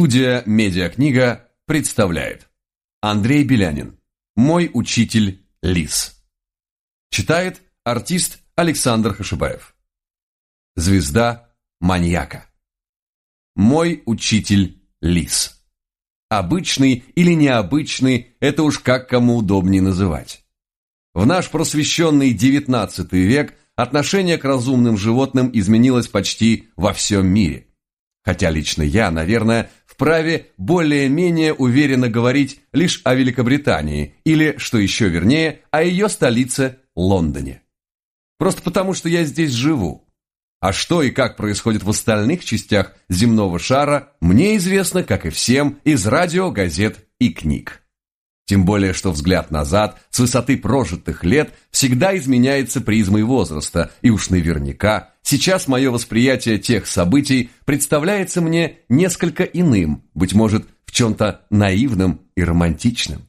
Студия «Медиакнига» представляет Андрей Белянин «Мой учитель Лис». Читает артист Александр Хашибаев. Звезда маньяка. Мой учитель Лис. Обычный или необычный, это уж как кому удобнее называть. В наш просвещенный XIX век отношение к разумным животным изменилось почти во всем мире. Хотя лично я, наверное, вправе более-менее уверенно говорить лишь о Великобритании или, что еще вернее, о ее столице Лондоне. Просто потому, что я здесь живу. А что и как происходит в остальных частях земного шара, мне известно, как и всем, из радио, газет и книг. Тем более, что взгляд назад, с высоты прожитых лет, всегда изменяется призмой возраста, и уж наверняка сейчас мое восприятие тех событий представляется мне несколько иным, быть может, в чем-то наивным и романтичным.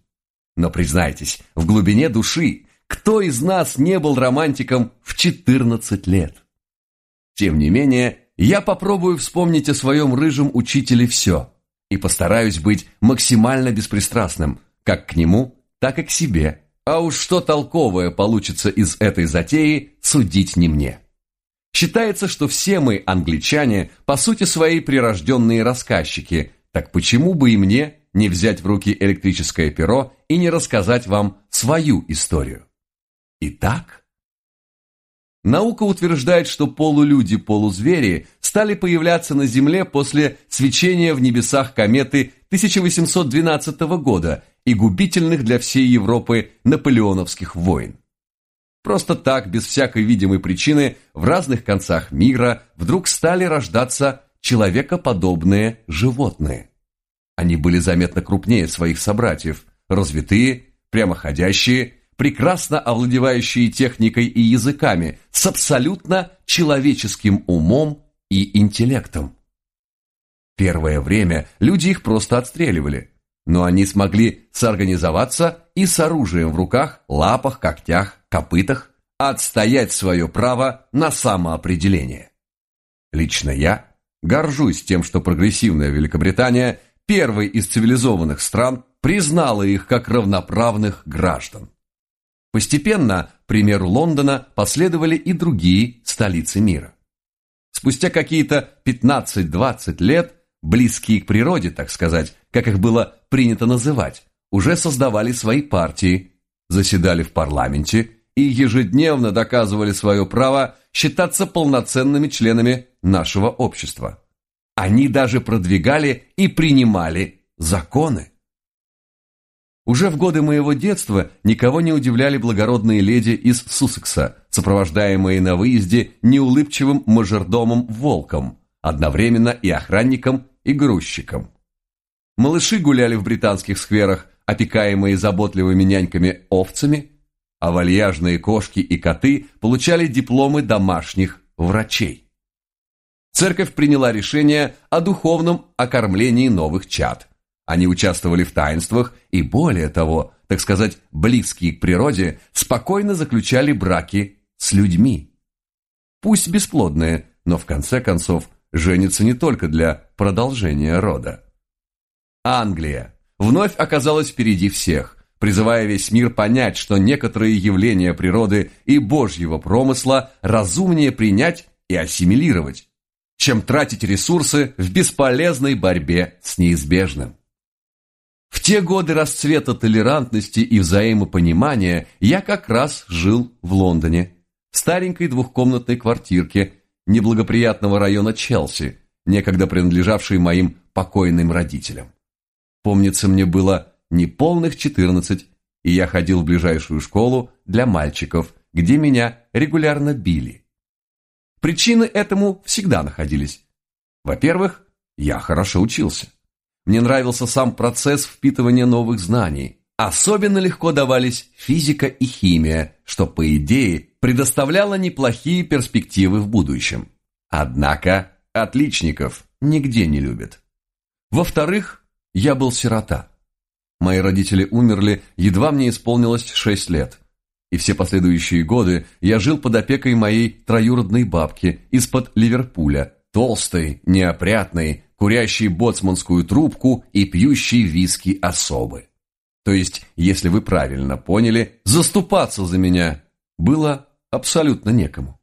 Но признайтесь, в глубине души, кто из нас не был романтиком в 14 лет? Тем не менее, я попробую вспомнить о своем рыжем учителе все и постараюсь быть максимально беспристрастным – как к нему, так и к себе. А уж что толковое получится из этой затеи, судить не мне. Считается, что все мы, англичане, по сути своей прирожденные рассказчики, так почему бы и мне не взять в руки электрическое перо и не рассказать вам свою историю? Итак, Наука утверждает, что полулюди-полузвери стали появляться на Земле после свечения в небесах кометы 1812 года и губительных для всей Европы наполеоновских войн. Просто так, без всякой видимой причины, в разных концах мира вдруг стали рождаться человекоподобные животные. Они были заметно крупнее своих собратьев, развитые, прямоходящие, прекрасно овладевающие техникой и языками, с абсолютно человеческим умом и интеллектом. Первое время люди их просто отстреливали, но они смогли соорганизоваться и с оружием в руках, лапах, когтях, копытах отстоять свое право на самоопределение. Лично я горжусь тем, что прогрессивная Великобритания, первой из цивилизованных стран, признала их как равноправных граждан. Постепенно, примеру Лондона, последовали и другие столицы мира. Спустя какие-то 15-20 лет, близкие к природе, так сказать, как их было принято называть, уже создавали свои партии, заседали в парламенте и ежедневно доказывали свое право считаться полноценными членами нашего общества. Они даже продвигали и принимали законы. Уже в годы моего детства никого не удивляли благородные леди из Суссекса, сопровождаемые на выезде неулыбчивым мажордомом Волком, одновременно и охранником, и грузчиком. Малыши гуляли в британских скверах, опекаемые заботливыми няньками овцами, а вальяжные кошки и коты получали дипломы домашних врачей. Церковь приняла решение о духовном окормлении новых чад. Они участвовали в таинствах и, более того, так сказать, близкие к природе, спокойно заключали браки с людьми. Пусть бесплодные, но в конце концов женятся не только для продолжения рода. Англия вновь оказалась впереди всех, призывая весь мир понять, что некоторые явления природы и божьего промысла разумнее принять и ассимилировать, чем тратить ресурсы в бесполезной борьбе с неизбежным. В те годы расцвета толерантности и взаимопонимания я как раз жил в Лондоне, в старенькой двухкомнатной квартирке неблагоприятного района Челси, некогда принадлежавшей моим покойным родителям. Помнится, мне было неполных четырнадцать, и я ходил в ближайшую школу для мальчиков, где меня регулярно били. Причины этому всегда находились. Во-первых, я хорошо учился. Мне нравился сам процесс впитывания новых знаний. Особенно легко давались физика и химия, что, по идее, предоставляло неплохие перспективы в будущем. Однако отличников нигде не любят. Во-вторых, я был сирота. Мои родители умерли, едва мне исполнилось шесть лет. И все последующие годы я жил под опекой моей троюродной бабки из-под Ливерпуля, толстой, неопрятной, курящей боцманскую трубку и пьющей виски особы. То есть, если вы правильно поняли, заступаться за меня было абсолютно некому.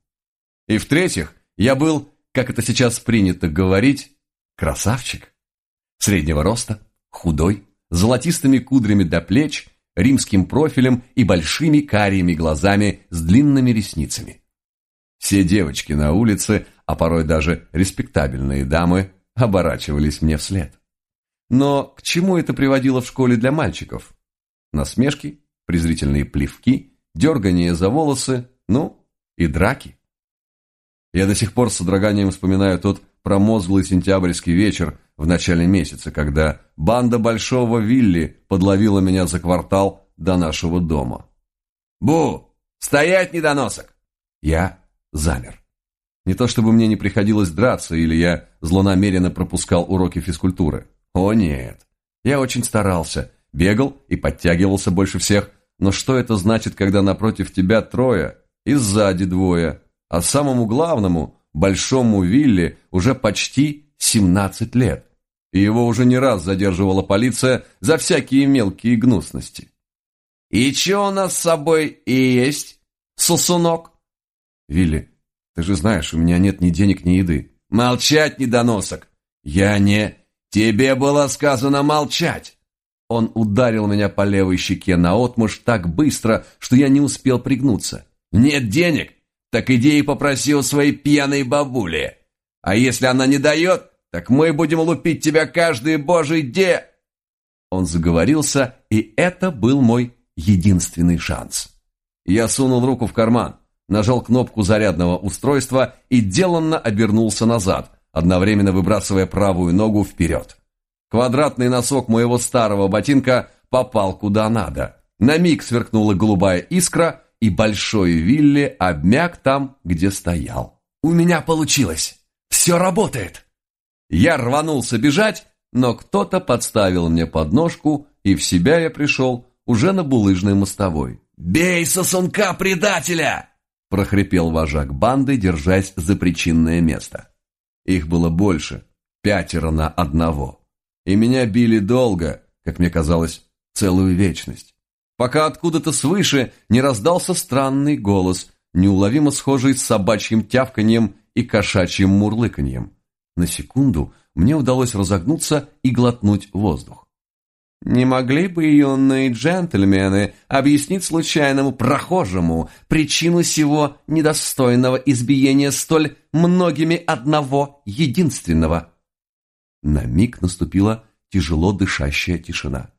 И в-третьих, я был, как это сейчас принято говорить, красавчик. Среднего роста, худой, золотистыми кудрями до плеч, римским профилем и большими карими глазами с длинными ресницами. Все девочки на улице, а порой даже респектабельные дамы, оборачивались мне вслед. Но к чему это приводило в школе для мальчиков? Насмешки, презрительные плевки, дергание за волосы, ну, и драки. Я до сих пор с содроганием вспоминаю тот промозглый сентябрьский вечер в начале месяца, когда банда Большого Вилли подловила меня за квартал до нашего дома. «Бу! Стоять, недоносок!» Я замер. Не то чтобы мне не приходилось драться, или я злонамеренно пропускал уроки физкультуры. О нет, я очень старался, бегал и подтягивался больше всех, но что это значит, когда напротив тебя трое и сзади двое, а самому главному, большому Вилли, уже почти 17 лет, и его уже не раз задерживала полиция за всякие мелкие гнусности. «И что у нас с собой и есть, сосунок?» «Вилли, ты же знаешь, у меня нет ни денег, ни еды». «Молчать, недоносок!» «Я не...» «Тебе было сказано молчать!» Он ударил меня по левой щеке наотмашь так быстро, что я не успел пригнуться. «Нет денег? Так иди и попроси у своей пьяной бабули. А если она не дает, так мы будем лупить тебя каждый божий де...» Он заговорился, и это был мой единственный шанс. Я сунул руку в карман, нажал кнопку зарядного устройства и деланно обернулся назад, одновременно выбрасывая правую ногу вперед. Квадратный носок моего старого ботинка попал куда надо. На миг сверкнула голубая искра, и большой Вилли обмяк там, где стоял. «У меня получилось! Все работает!» Я рванулся бежать, но кто-то подставил мне подножку, и в себя я пришел уже на булыжной мостовой. «Бей сосунка предателя!» – прохрипел вожак банды, держась за причинное место. Их было больше, пятеро на одного. И меня били долго, как мне казалось, целую вечность. Пока откуда-то свыше не раздался странный голос, неуловимо схожий с собачьим тявканьем и кошачьим мурлыканьем. На секунду мне удалось разогнуться и глотнуть воздух. «Не могли бы юные джентльмены объяснить случайному прохожему причину сего недостойного избиения столь многими одного единственного?» На миг наступила тяжело дышащая тишина.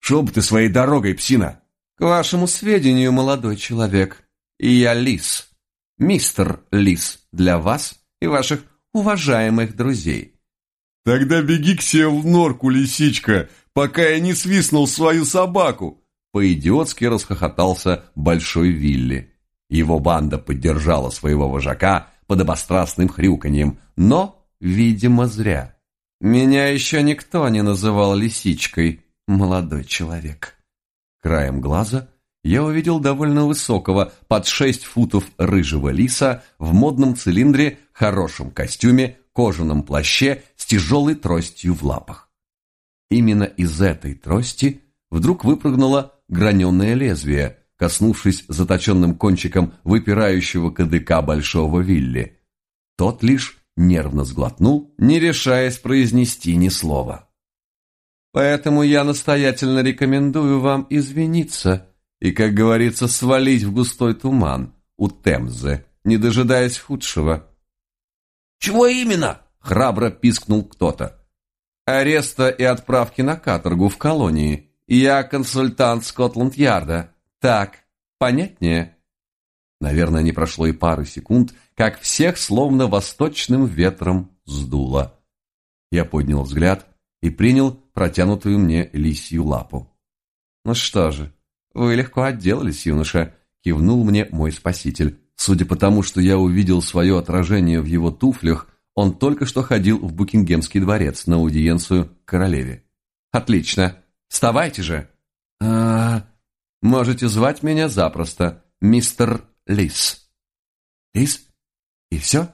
«Шел бы ты своей дорогой, псина!» «К вашему сведению, молодой человек, я лис, мистер лис для вас и ваших уважаемых друзей». «Тогда беги к себе в норку, лисичка, пока я не свистнул свою собаку!» По-идиотски расхохотался Большой Вилли. Его банда поддержала своего вожака под обострастным хрюканьем, но, видимо, зря. «Меня еще никто не называл лисичкой, молодой человек». Краем глаза я увидел довольно высокого, под шесть футов рыжего лиса в модном цилиндре, хорошем костюме, кожаном плаще с тяжелой тростью в лапах. Именно из этой трости вдруг выпрыгнуло граненое лезвие, коснувшись заточенным кончиком выпирающего кадыка большого Вилли. Тот лишь нервно сглотнул, не решаясь произнести ни слова. «Поэтому я настоятельно рекомендую вам извиниться», и, как говорится, свалить в густой туман у Темзы, не дожидаясь худшего. «Чего именно?» — храбро пискнул кто-то. «Ареста и отправки на каторгу в колонии. Я консультант Скотланд-Ярда. Так, понятнее?» Наверное, не прошло и пары секунд, как всех словно восточным ветром сдуло. Я поднял взгляд и принял протянутую мне лисью лапу. «Ну что же, «Вы легко отделались, юноша», – кивнул мне мой спаситель. Судя по тому, что я увидел свое отражение в его туфлях, он только что ходил в Букингемский дворец на аудиенцию королеве. «Отлично. Вставайте же!» а, Можете звать меня запросто, мистер Лис». «Лис? И все?»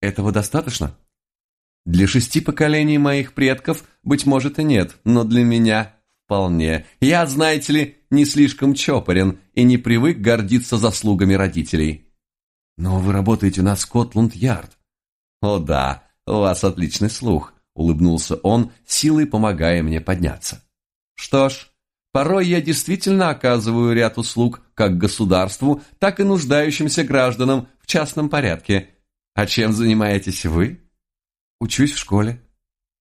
Этого достаточно? Для шести поколений моих предков, быть может, и нет, но для меня вполне. Я, знаете ли, не слишком чопорен и не привык гордиться заслугами родителей. Но вы работаете на Скотланд-Ярд. О да, у вас отличный слух, улыбнулся он, силой помогая мне подняться. Что ж, порой я действительно оказываю ряд услуг как государству, так и нуждающимся гражданам в частном порядке. А чем занимаетесь вы? Учусь в школе.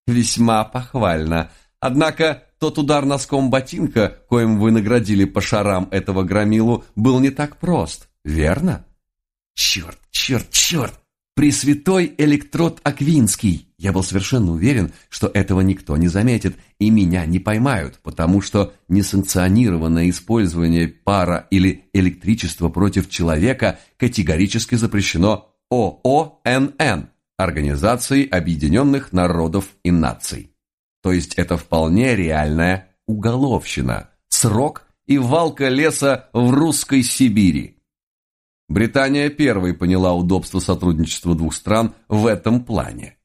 Весьма похвально. Однако тот удар носком ботинка, коим вы наградили по шарам этого громилу, был не так прост, верно? Черт, черт, черт! Пресвятой электрод Аквинский! Я был совершенно уверен, что этого никто не заметит и меня не поймают, потому что несанкционированное использование пара или электричества против человека категорически запрещено ООНН Организацией Объединенных Народов и Наций. То есть это вполне реальная уголовщина, срок и валка леса в русской Сибири. Британия первой поняла удобство сотрудничества двух стран в этом плане.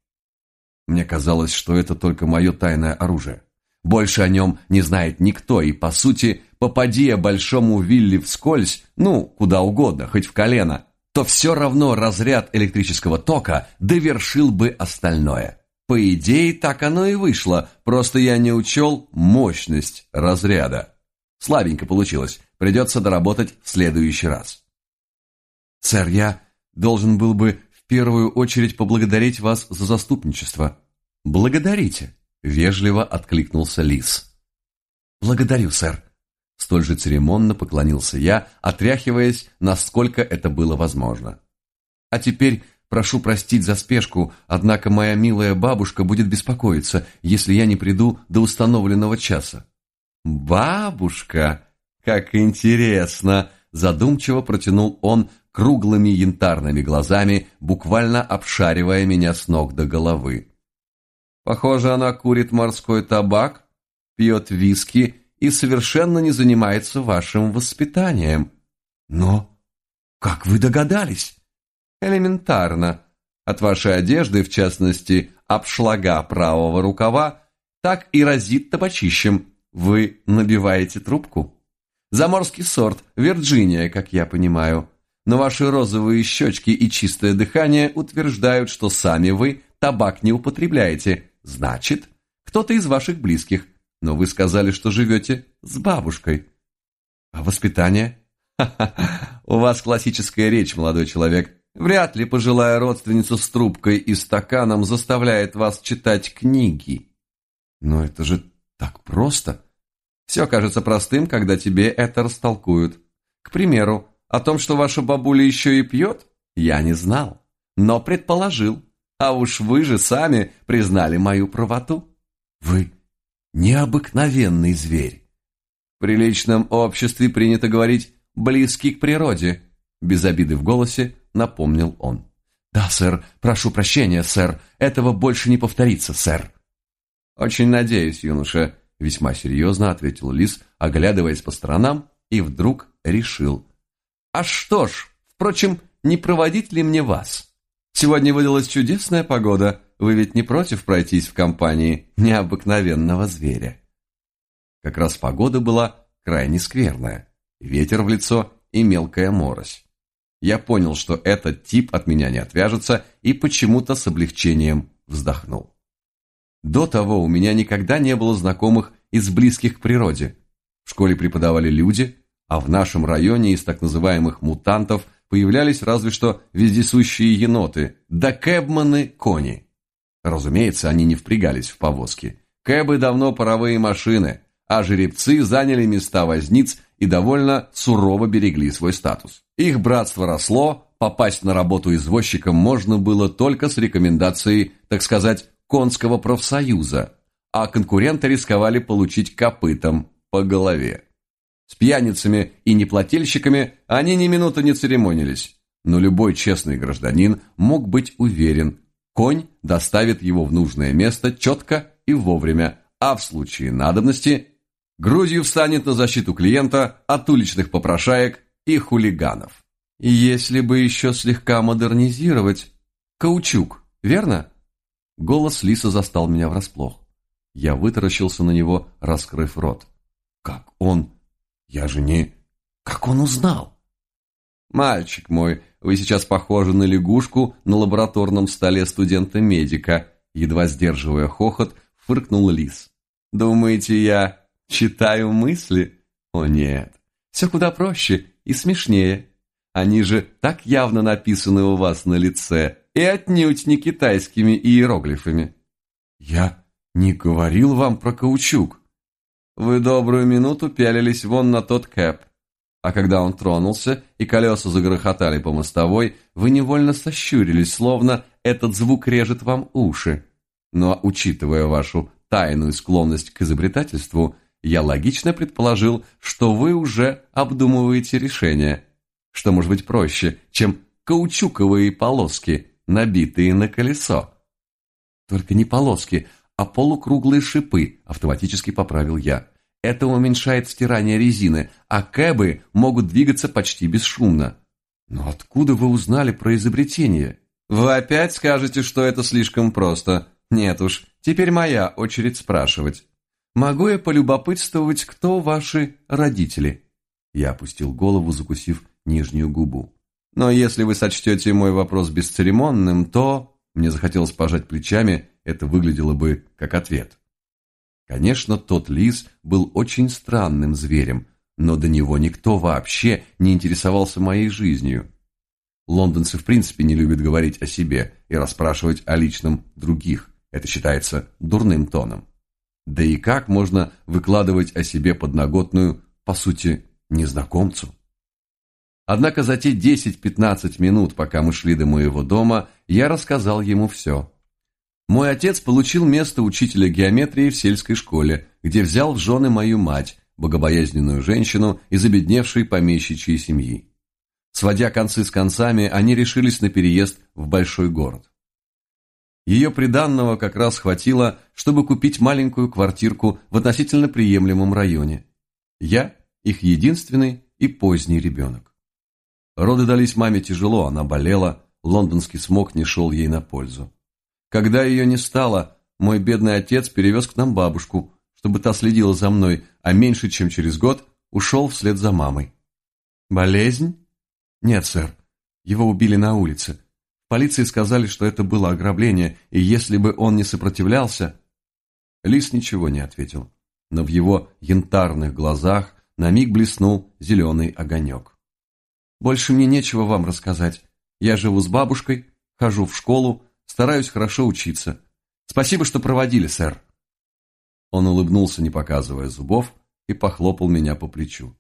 Мне казалось, что это только мое тайное оружие. Больше о нем не знает никто, и, по сути, попади я большому Вилли вскользь, ну, куда угодно, хоть в колено, то все равно разряд электрического тока довершил бы остальное. По идее, так оно и вышло, просто я не учел мощность разряда. Слабенько получилось, придется доработать в следующий раз. Сэр, я должен был бы в первую очередь поблагодарить вас за заступничество. Благодарите, вежливо откликнулся Лис. Благодарю, сэр, Столь же церемонно поклонился я, отряхиваясь, насколько это было возможно. А теперь прошу простить за спешку, однако моя милая бабушка будет беспокоиться, если я не приду до установленного часа. Бабушка, как интересно, задумчиво протянул он круглыми янтарными глазами, буквально обшаривая меня с ног до головы. Похоже, она курит морской табак, пьет виски и совершенно не занимается вашим воспитанием. Но как вы догадались? Элементарно. От вашей одежды, в частности, обшлага правого рукава, так и разит табачищем. Вы набиваете трубку. Заморский сорт, Вирджиния, как я понимаю. Но ваши розовые щечки и чистое дыхание утверждают, что сами вы табак не употребляете. Значит, кто-то из ваших близких но вы сказали, что живете с бабушкой. А воспитание? У вас классическая речь, молодой человек. Вряд ли пожилая родственница с трубкой и стаканом заставляет вас читать книги. Но это же так просто. Все кажется простым, когда тебе это растолкуют. К примеру, о том, что ваша бабуля еще и пьет, я не знал, но предположил. А уж вы же сами признали мою правоту. Вы необыкновенный зверь. В приличном обществе принято говорить «близкий к природе», без обиды в голосе напомнил он. «Да, сэр, прошу прощения, сэр, этого больше не повторится, сэр». «Очень надеюсь, юноша», — весьма серьезно ответил Лис, оглядываясь по сторонам, и вдруг решил. «А что ж, впрочем, не проводить ли мне вас? Сегодня выдалась чудесная погода, вы ведь не против пройтись в компании необыкновенного зверя? Как раз погода была крайне скверная. Ветер в лицо и мелкая морось. Я понял, что этот тип от меня не отвяжется и почему-то с облегчением вздохнул. До того у меня никогда не было знакомых из близких к природе. В школе преподавали люди, а в нашем районе из так называемых мутантов появлялись разве что вездесущие еноты, да кэбманы-кони. Разумеется, они не впрягались в повозки. Кэбы давно паровые машины, а жеребцы заняли места возниц и довольно сурово берегли свой статус. Их братство росло, попасть на работу извозчиком можно было только с рекомендацией, так сказать, конского профсоюза, а конкуренты рисковали получить копытом по голове. С пьяницами и неплательщиками они ни минуты не церемонились, но любой честный гражданин мог быть уверен, Конь доставит его в нужное место четко и вовремя, а в случае надобности грудью встанет на защиту клиента от уличных попрошаек и хулиганов. Если бы еще слегка модернизировать, Каучук, верно? Голос Лиса застал меня врасплох. Я вытаращился на него, раскрыв рот. Как он? Я же не... Как он узнал? Мальчик мой, вы сейчас похожи на лягушку на лабораторном столе студента-медика. Едва сдерживая хохот, фыркнул Лис. Думаете, я читаю мысли? О нет, все куда проще и смешнее. Они же так явно написаны у вас на лице, и отнюдь не китайскими иероглифами. Я не говорил вам про каучук. Вы добрую минуту пялились вон на тот кэп. А когда он тронулся и колеса загрохотали по мостовой, вы невольно сощурились, словно этот звук режет вам уши. Но, учитывая вашу тайную склонность к изобретательству, я логично предположил, что вы уже обдумываете решение, что может быть проще, чем каучуковые полоски, набитые на колесо. Только не полоски, а полукруглые шипы, автоматически поправил я. Это уменьшает стирание резины, а кэбы могут двигаться почти бесшумно. Но откуда вы узнали про изобретение? Вы опять скажете, что это слишком просто. Нет уж, теперь моя очередь спрашивать. Могу я полюбопытствовать, кто ваши родители? Я опустил голову, закусив нижнюю губу. Но если вы сочтете мой вопрос бесцеремонным, то... Мне захотелось пожать плечами, это выглядело бы как ответ. Конечно, тот лис был очень странным зверем, но до него никто вообще не интересовался моей жизнью. Лондонцы в принципе не любят говорить о себе и расспрашивать о личном других. Это считается дурным тоном. Да и как можно выкладывать о себе подноготную, по сути, незнакомцу? Однако за те 10-15 минут, пока мы шли до моего дома, я рассказал ему все. Мой отец получил место учителя геометрии в сельской школе, где взял в жены мою мать, богобоязненную женщину из обедневшей помещичьей семьи. Сводя концы с концами, они решились на переезд в большой город. Ее приданного как раз хватило, чтобы купить маленькую квартирку в относительно приемлемом районе. Я – их единственный и поздний ребенок. Роды дались маме тяжело, она болела, лондонский смог не шел ей на пользу. Когда ее не стало, мой бедный отец перевез к нам бабушку, чтобы та следила за мной, а меньше чем через год ушел вслед за мамой. Болезнь? Нет, сэр. Его убили на улице. Полиции сказали, что это было ограбление, и если бы он не сопротивлялся... Лис ничего не ответил, но в его янтарных глазах на миг блеснул зеленый огонек. «Больше мне нечего вам рассказать. Я живу с бабушкой, хожу в школу, Стараюсь хорошо учиться. Спасибо, что проводили, сэр. Он улыбнулся, не показывая зубов, и похлопал меня по плечу.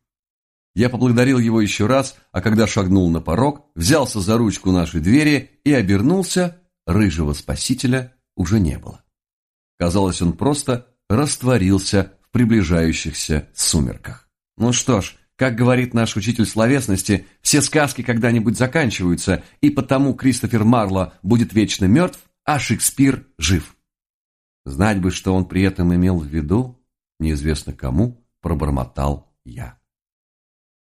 Я поблагодарил его еще раз, а когда шагнул на порог, взялся за ручку нашей двери и обернулся, рыжего спасителя уже не было. Казалось, он просто растворился в приближающихся сумерках. Ну что ж, как говорит наш учитель словесности, все сказки когда-нибудь заканчиваются, и потому Кристофер Марло будет вечно мертв, а Шекспир жив. Знать бы, что он при этом имел в виду, неизвестно кому, пробормотал я.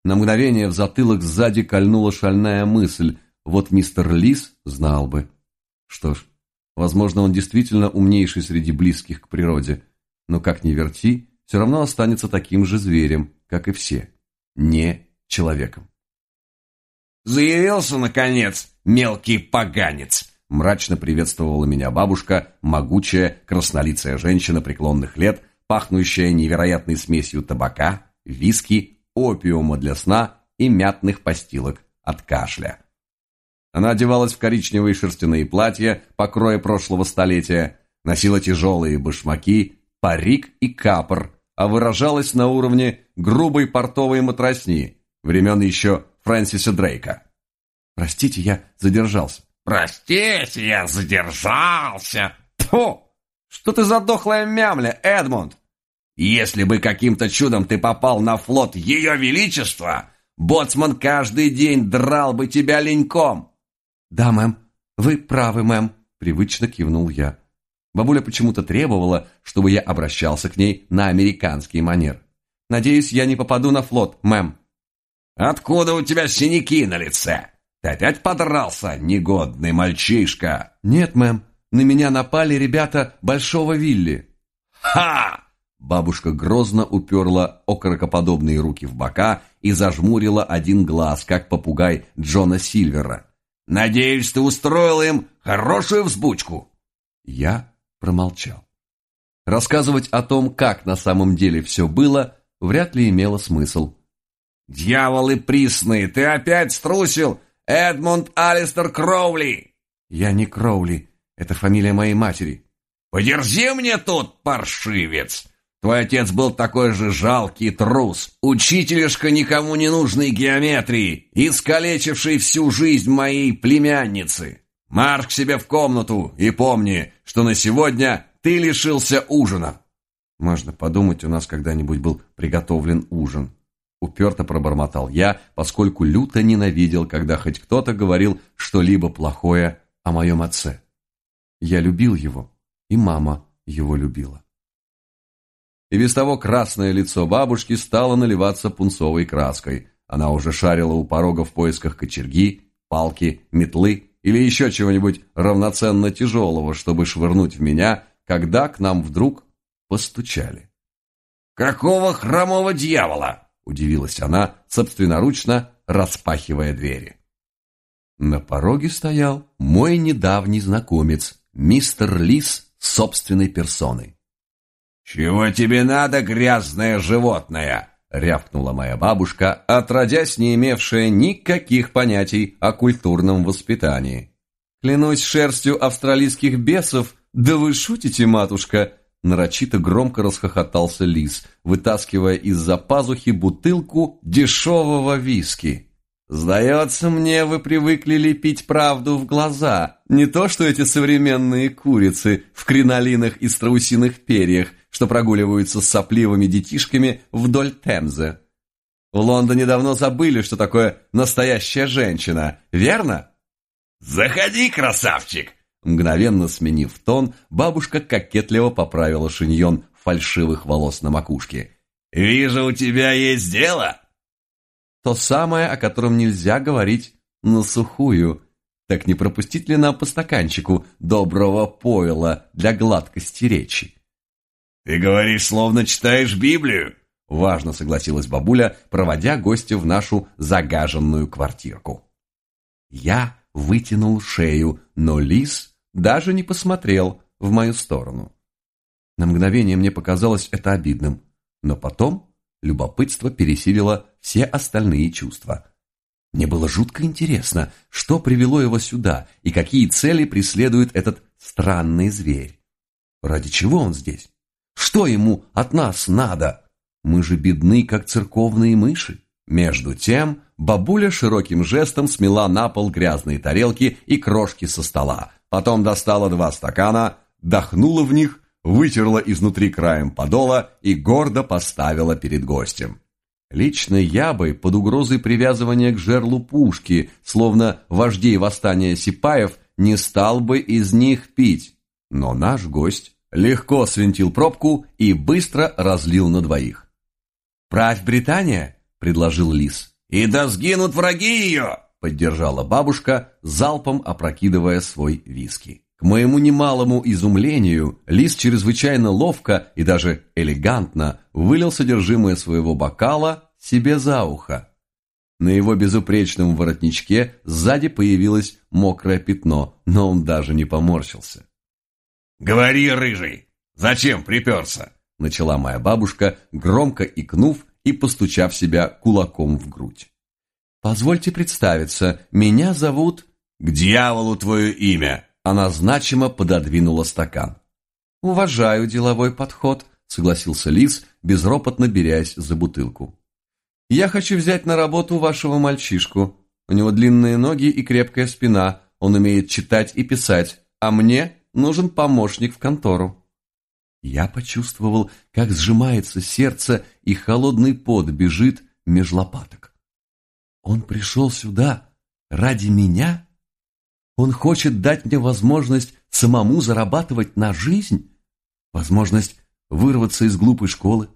На мгновение в затылок сзади кольнула шальная мысль, вот мистер Лис знал бы. Что ж, возможно, он действительно умнейший среди близких к природе, но как ни верти, все равно останется таким же зверем, как и все не человеком. «Заявился, наконец, мелкий поганец!» Мрачно приветствовала меня бабушка, могучая, краснолицая женщина преклонных лет, пахнущая невероятной смесью табака, виски, опиума для сна и мятных постилок от кашля. Она одевалась в коричневые шерстяные платья покроя прошлого столетия, носила тяжелые башмаки, парик и капор, а выражалась на уровне грубой портовой матросни времен еще Фрэнсиса Дрейка. «Простите, я задержался». «Простите, я задержался!» Фу! Что ты за дохлая мямля, Эдмунд? Если бы каким-то чудом ты попал на флот Ее Величества, боцман каждый день драл бы тебя леньком!» «Да, мэм, вы правы, мэм», — привычно кивнул я. Бабуля почему-то требовала, чтобы я обращался к ней на американский манер. «Надеюсь, я не попаду на флот, мэм». «Откуда у тебя синяки на лице? Ты опять подрался, негодный мальчишка?» «Нет, мэм, на меня напали ребята Большого Вилли». «Ха!» Бабушка грозно уперла окорокоподобные руки в бока и зажмурила один глаз, как попугай Джона Сильвера. «Надеюсь, ты устроил им хорошую взбучку?» Я промолчал. Рассказывать о том, как на самом деле все было, вряд ли имело смысл. «Дьяволы присные, ты опять струсил! Эдмунд Алистер Кроули!» «Я не Кроули, это фамилия моей матери». «Подержи мне тут, паршивец! Твой отец был такой же жалкий трус, учителешка никому не нужной геометрии, искалечивший всю жизнь моей племянницы. Марш к себе в комнату и помни, что на сегодня ты лишился ужина». «Можно подумать, у нас когда-нибудь был приготовлен ужин». Уперто пробормотал я, поскольку люто ненавидел, когда хоть кто-то говорил что-либо плохое о моем отце. Я любил его, и мама его любила и без того красное лицо бабушки стало наливаться пунцовой краской. Она уже шарила у порога в поисках кочерги, палки, метлы или еще чего-нибудь равноценно тяжелого, чтобы швырнуть в меня, когда к нам вдруг постучали. «Какого хромого дьявола?» – удивилась она, собственноручно распахивая двери. На пороге стоял мой недавний знакомец, мистер Лис собственной персоной. «Чего тебе надо, грязное животное?» — рявкнула моя бабушка, отродясь не имевшая никаких понятий о культурном воспитании. «Клянусь шерстью австралийских бесов, да вы шутите, матушка!» Нарочито громко расхохотался лис, вытаскивая из-за пазухи бутылку дешевого виски. «Сдается мне, вы привыкли лепить правду в глаза. Не то, что эти современные курицы в кринолинах и страусиных перьях, что прогуливаются с сопливыми детишками вдоль Темзы. В Лондоне давно забыли, что такое настоящая женщина, верно? «Заходи, красавчик!» Мгновенно сменив тон, бабушка кокетливо поправила шиньон фальшивых волос на макушке. «Вижу, у тебя есть дело!» То самое, о котором нельзя говорить на сухую. Так не пропустить ли нам по стаканчику доброго пойла для гладкости речи? «Ты говоришь, словно читаешь Библию!» Важно согласилась бабуля, проводя гостя в нашу загаженную квартирку. Я вытянул шею, но лис даже не посмотрел в мою сторону. На мгновение мне показалось это обидным, но потом любопытство пересилило все остальные чувства. Мне было жутко интересно, что привело его сюда и какие цели преследует этот странный зверь. Ради чего он здесь? Что ему от нас надо? Мы же бедны, как церковные мыши. Между тем, бабуля широким жестом смела на пол грязные тарелки и крошки со стола. Потом достала два стакана, дохнула в них, вытерла изнутри краем подола и гордо поставила перед гостем. Лично я бы под угрозой привязывания к жерлу пушки, словно вождей восстания Сипаев, не стал бы из них пить. Но наш гость легко свинтил пробку и быстро разлил на двоих. «Правь Британия!» – предложил Лис. «И да сгинут враги ее!» – поддержала бабушка, залпом опрокидывая свой виски. К моему немалому изумлению, Лис чрезвычайно ловко и даже элегантно вылил содержимое своего бокала себе за ухо. На его безупречном воротничке сзади появилось мокрое пятно, но он даже не поморщился. «Говори, рыжий, зачем приперся?» Начала моя бабушка, громко икнув и постучав себя кулаком в грудь. «Позвольте представиться, меня зовут...» «К дьяволу твое имя!» Она значимо пододвинула стакан. «Уважаю деловой подход», — согласился Лис, безропотно берясь за бутылку. «Я хочу взять на работу вашего мальчишку. У него длинные ноги и крепкая спина, он умеет читать и писать, а мне нужен помощник в контору. Я почувствовал, как сжимается сердце и холодный пот бежит меж лопаток. Он пришел сюда ради меня? Он хочет дать мне возможность самому зарабатывать на жизнь? Возможность вырваться из глупой школы,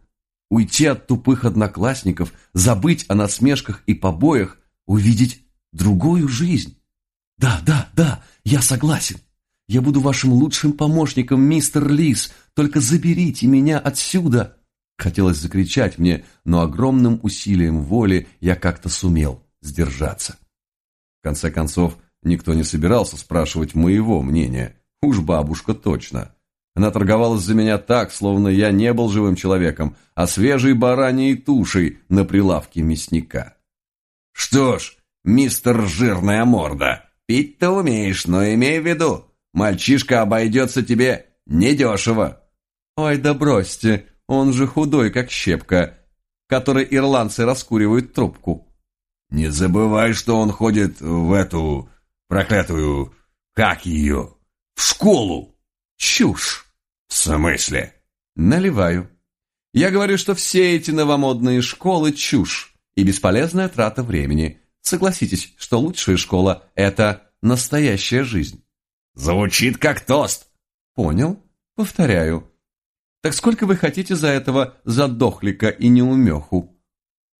уйти от тупых одноклассников, забыть о насмешках и побоях, увидеть другую жизнь. Да, да, да, я согласен. Я буду вашим лучшим помощником, мистер Лис. Только заберите меня отсюда. Хотелось закричать мне, но огромным усилием воли я как-то сумел сдержаться. В конце концов, никто не собирался спрашивать моего мнения. Уж бабушка точно. Она торговалась за меня так, словно я не был живым человеком, а свежей бараньей тушей на прилавке мясника. «Что ж, мистер Жирная Морда, пить ты умеешь, но имей в виду, мальчишка обойдется тебе недешево». «Ой, да бросьте, он же худой, как щепка, который ирландцы раскуривают трубку». «Не забывай, что он ходит в эту проклятую... как ее? В школу!» «Чушь!» «В смысле?» «Наливаю. Я говорю, что все эти новомодные школы – чушь и бесполезная трата времени. Согласитесь, что лучшая школа – это настоящая жизнь». «Звучит как тост». «Понял. Повторяю. Так сколько вы хотите за этого задохлика и неумеху?»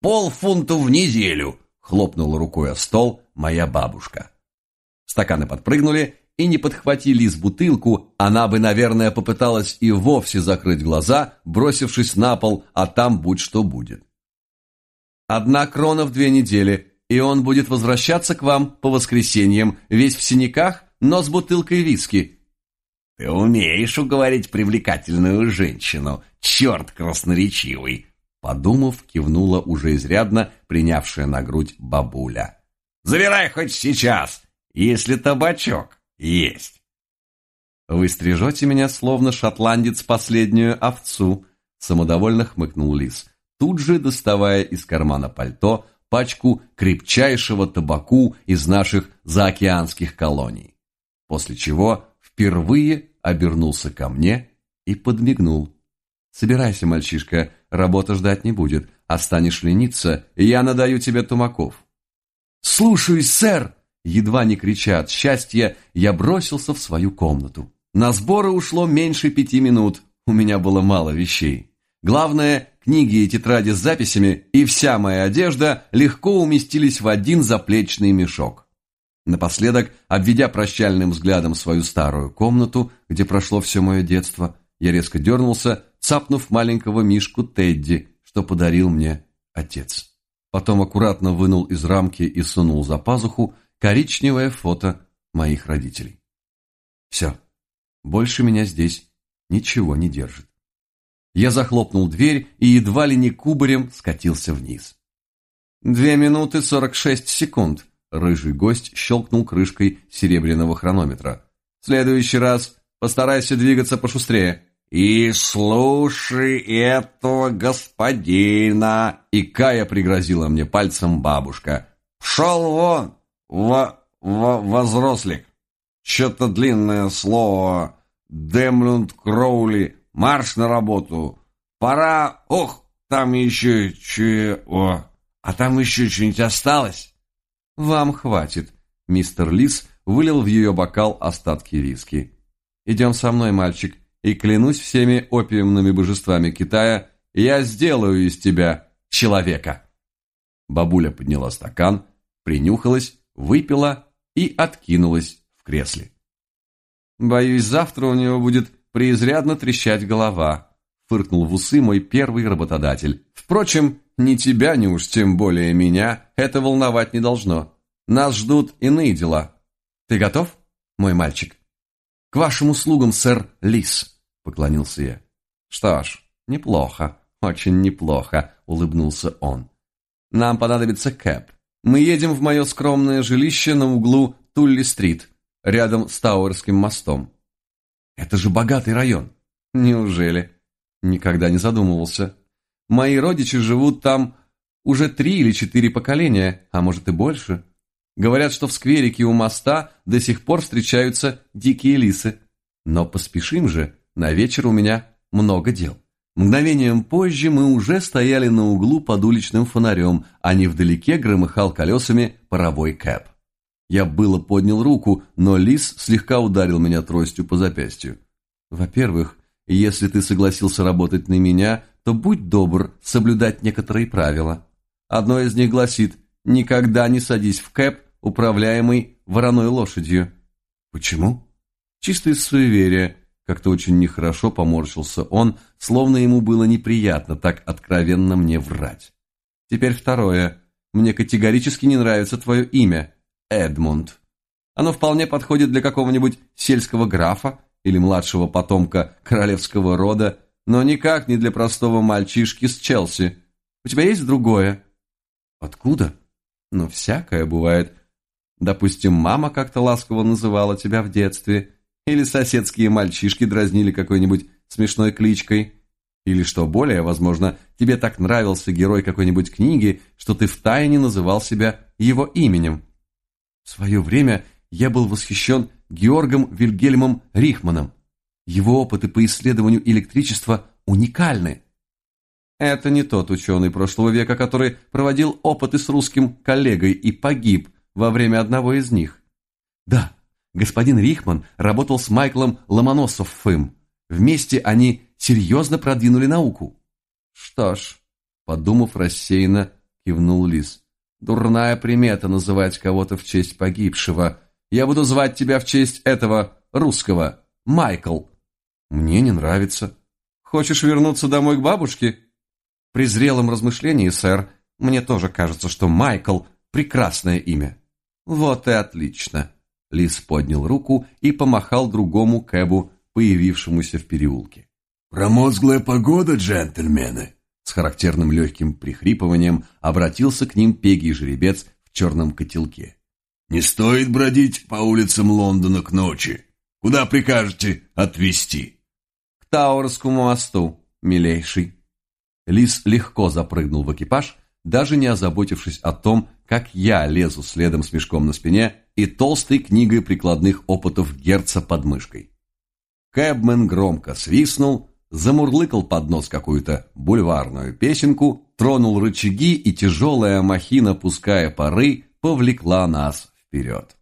«Полфунта в неделю», – хлопнула рукой о стол моя бабушка. Стаканы подпрыгнули, и не подхвати Лиз бутылку, она бы, наверное, попыталась и вовсе закрыть глаза, бросившись на пол, а там будь что будет. Одна крона в две недели, и он будет возвращаться к вам по воскресеньям, весь в синяках, но с бутылкой виски. Ты умеешь уговорить привлекательную женщину, черт красноречивый. Подумав, кивнула уже изрядно принявшая на грудь бабуля. «Забирай хоть сейчас, если табачок есть». «Вы стрижете меня, словно шотландец, последнюю овцу», самодовольно хмыкнул лис, тут же доставая из кармана пальто пачку крепчайшего табаку из наших заокеанских колоний. После чего впервые обернулся ко мне и подмигнул. «Собирайся, мальчишка, работа ждать не будет, а станешь лениться, я надаю тебе тумаков». «Слушаюсь, сэр!» Едва не крича от счастья, я бросился в свою комнату. На сборы ушло меньше пяти минут, у меня было мало вещей. Главное, книги и тетради с записями и вся моя одежда легко уместились в один заплечный мешок. Напоследок, обведя прощальным взглядом свою старую комнату, где прошло все мое детство, я резко дернулся, цапнув маленького мишку Тедди, что подарил мне отец. Потом аккуратно вынул из рамки и сунул за пазуху коричневое фото моих родителей. Все, больше меня здесь ничего не держит. Я захлопнул дверь и едва ли не кубарем скатился вниз. «Две минуты сорок шесть секунд», — рыжий гость щелкнул крышкой серебряного хронометра. «В следующий раз постарайся двигаться пошустрее». «И слушай этого господина!» И Кая пригрозила мне пальцем бабушка. «Шел вон!» в, в возрослик. Что-то длинное слово. Демлюнд Кроули. Марш на работу. Пора. Ох, там еще чего. А там еще что-нибудь осталось? Вам хватит. Мистер Лис вылил в ее бокал остатки виски. Идем со мной, мальчик, и клянусь всеми опиумными божествами Китая, я сделаю из тебя человека. Бабуля подняла стакан, принюхалась выпила и откинулась в кресле. «Боюсь, завтра у него будет преизрядно трещать голова», фыркнул в усы мой первый работодатель. «Впрочем, ни тебя, ни уж тем более меня это волновать не должно. Нас ждут иные дела. Ты готов, мой мальчик?» «К вашим услугам, сэр Лис», — поклонился я. «Что ж, неплохо, очень неплохо», — улыбнулся он. «Нам понадобится кэп. Мы едем в мое скромное жилище на углу Тулли-стрит, рядом с Тауэрским мостом. Это же богатый район. Неужели? Никогда не задумывался. Мои родичи живут там уже три или четыре поколения, а может и больше. Говорят, что в скверике у моста до сих пор встречаются дикие лисы. Но поспешим же, на вечер у меня много дел. Мгновением позже мы уже стояли на углу под уличным фонарем, а невдалеке громыхал колесами паровой кэп. Я было поднял руку, но лис слегка ударил меня тростью по запястью. Во-первых, если ты согласился работать на меня, то будь добр соблюдать некоторые правила. Одно из них гласит «Никогда не садись в кэп управляемый вороной лошадью. Почему? Чисто из суеверия. Как-то очень нехорошо поморщился он, словно ему было неприятно так откровенно мне врать. Теперь второе. Мне категорически не нравится твое имя, Эдмунд. Оно вполне подходит для какого-нибудь сельского графа или младшего потомка королевского рода, но никак не для простого мальчишки с Челси. У тебя есть другое? Откуда? Ну, всякое бывает. Допустим, мама как-то ласково называла тебя в детстве, или соседские мальчишки дразнили какой-нибудь смешной кличкой, или, что более возможно, тебе так нравился герой какой-нибудь книги, что ты втайне называл себя его именем. В свое время я был восхищен Георгом Вильгельмом Рихманом. Его опыты по исследованию электричества уникальны. Это не тот ученый прошлого века, который проводил опыты с русским коллегой и погиб во время одного из них. Да, господин Рихман работал с Майклом Ломоносовым. Вместе они серьезно продвинули науку. Что ж, подумав рассеянно, кивнул Лис. Дурная примета называть кого-то в честь погибшего – я буду звать тебя в честь этого русского, Майкл. Мне не нравится. Хочешь вернуться домой к бабушке? При зрелом размышлении, сэр, мне тоже кажется, что Майкл – прекрасное имя. Вот и отлично. Лис поднял руку и помахал другому Кэбу, появившемуся в переулке. «Промозглая погода, джентльмены!» С характерным легким прихрипыванием обратился к ним пегий жеребец в черном котелке. Не стоит бродить по улицам Лондона к ночи. Куда прикажете отвезти? Тауэрскому мосту, милейший. Лис легко запрыгнул в экипаж, даже не озаботившись о том, как я лезу следом с мешком на спине и толстой книгой прикладных опытов Герца под мышкой. Кэбмен громко свистнул, замурлыкал под нос какую-то бульварную песенку, тронул рычаги, и тяжелая махина, пуская пары, повлекла нас вперед.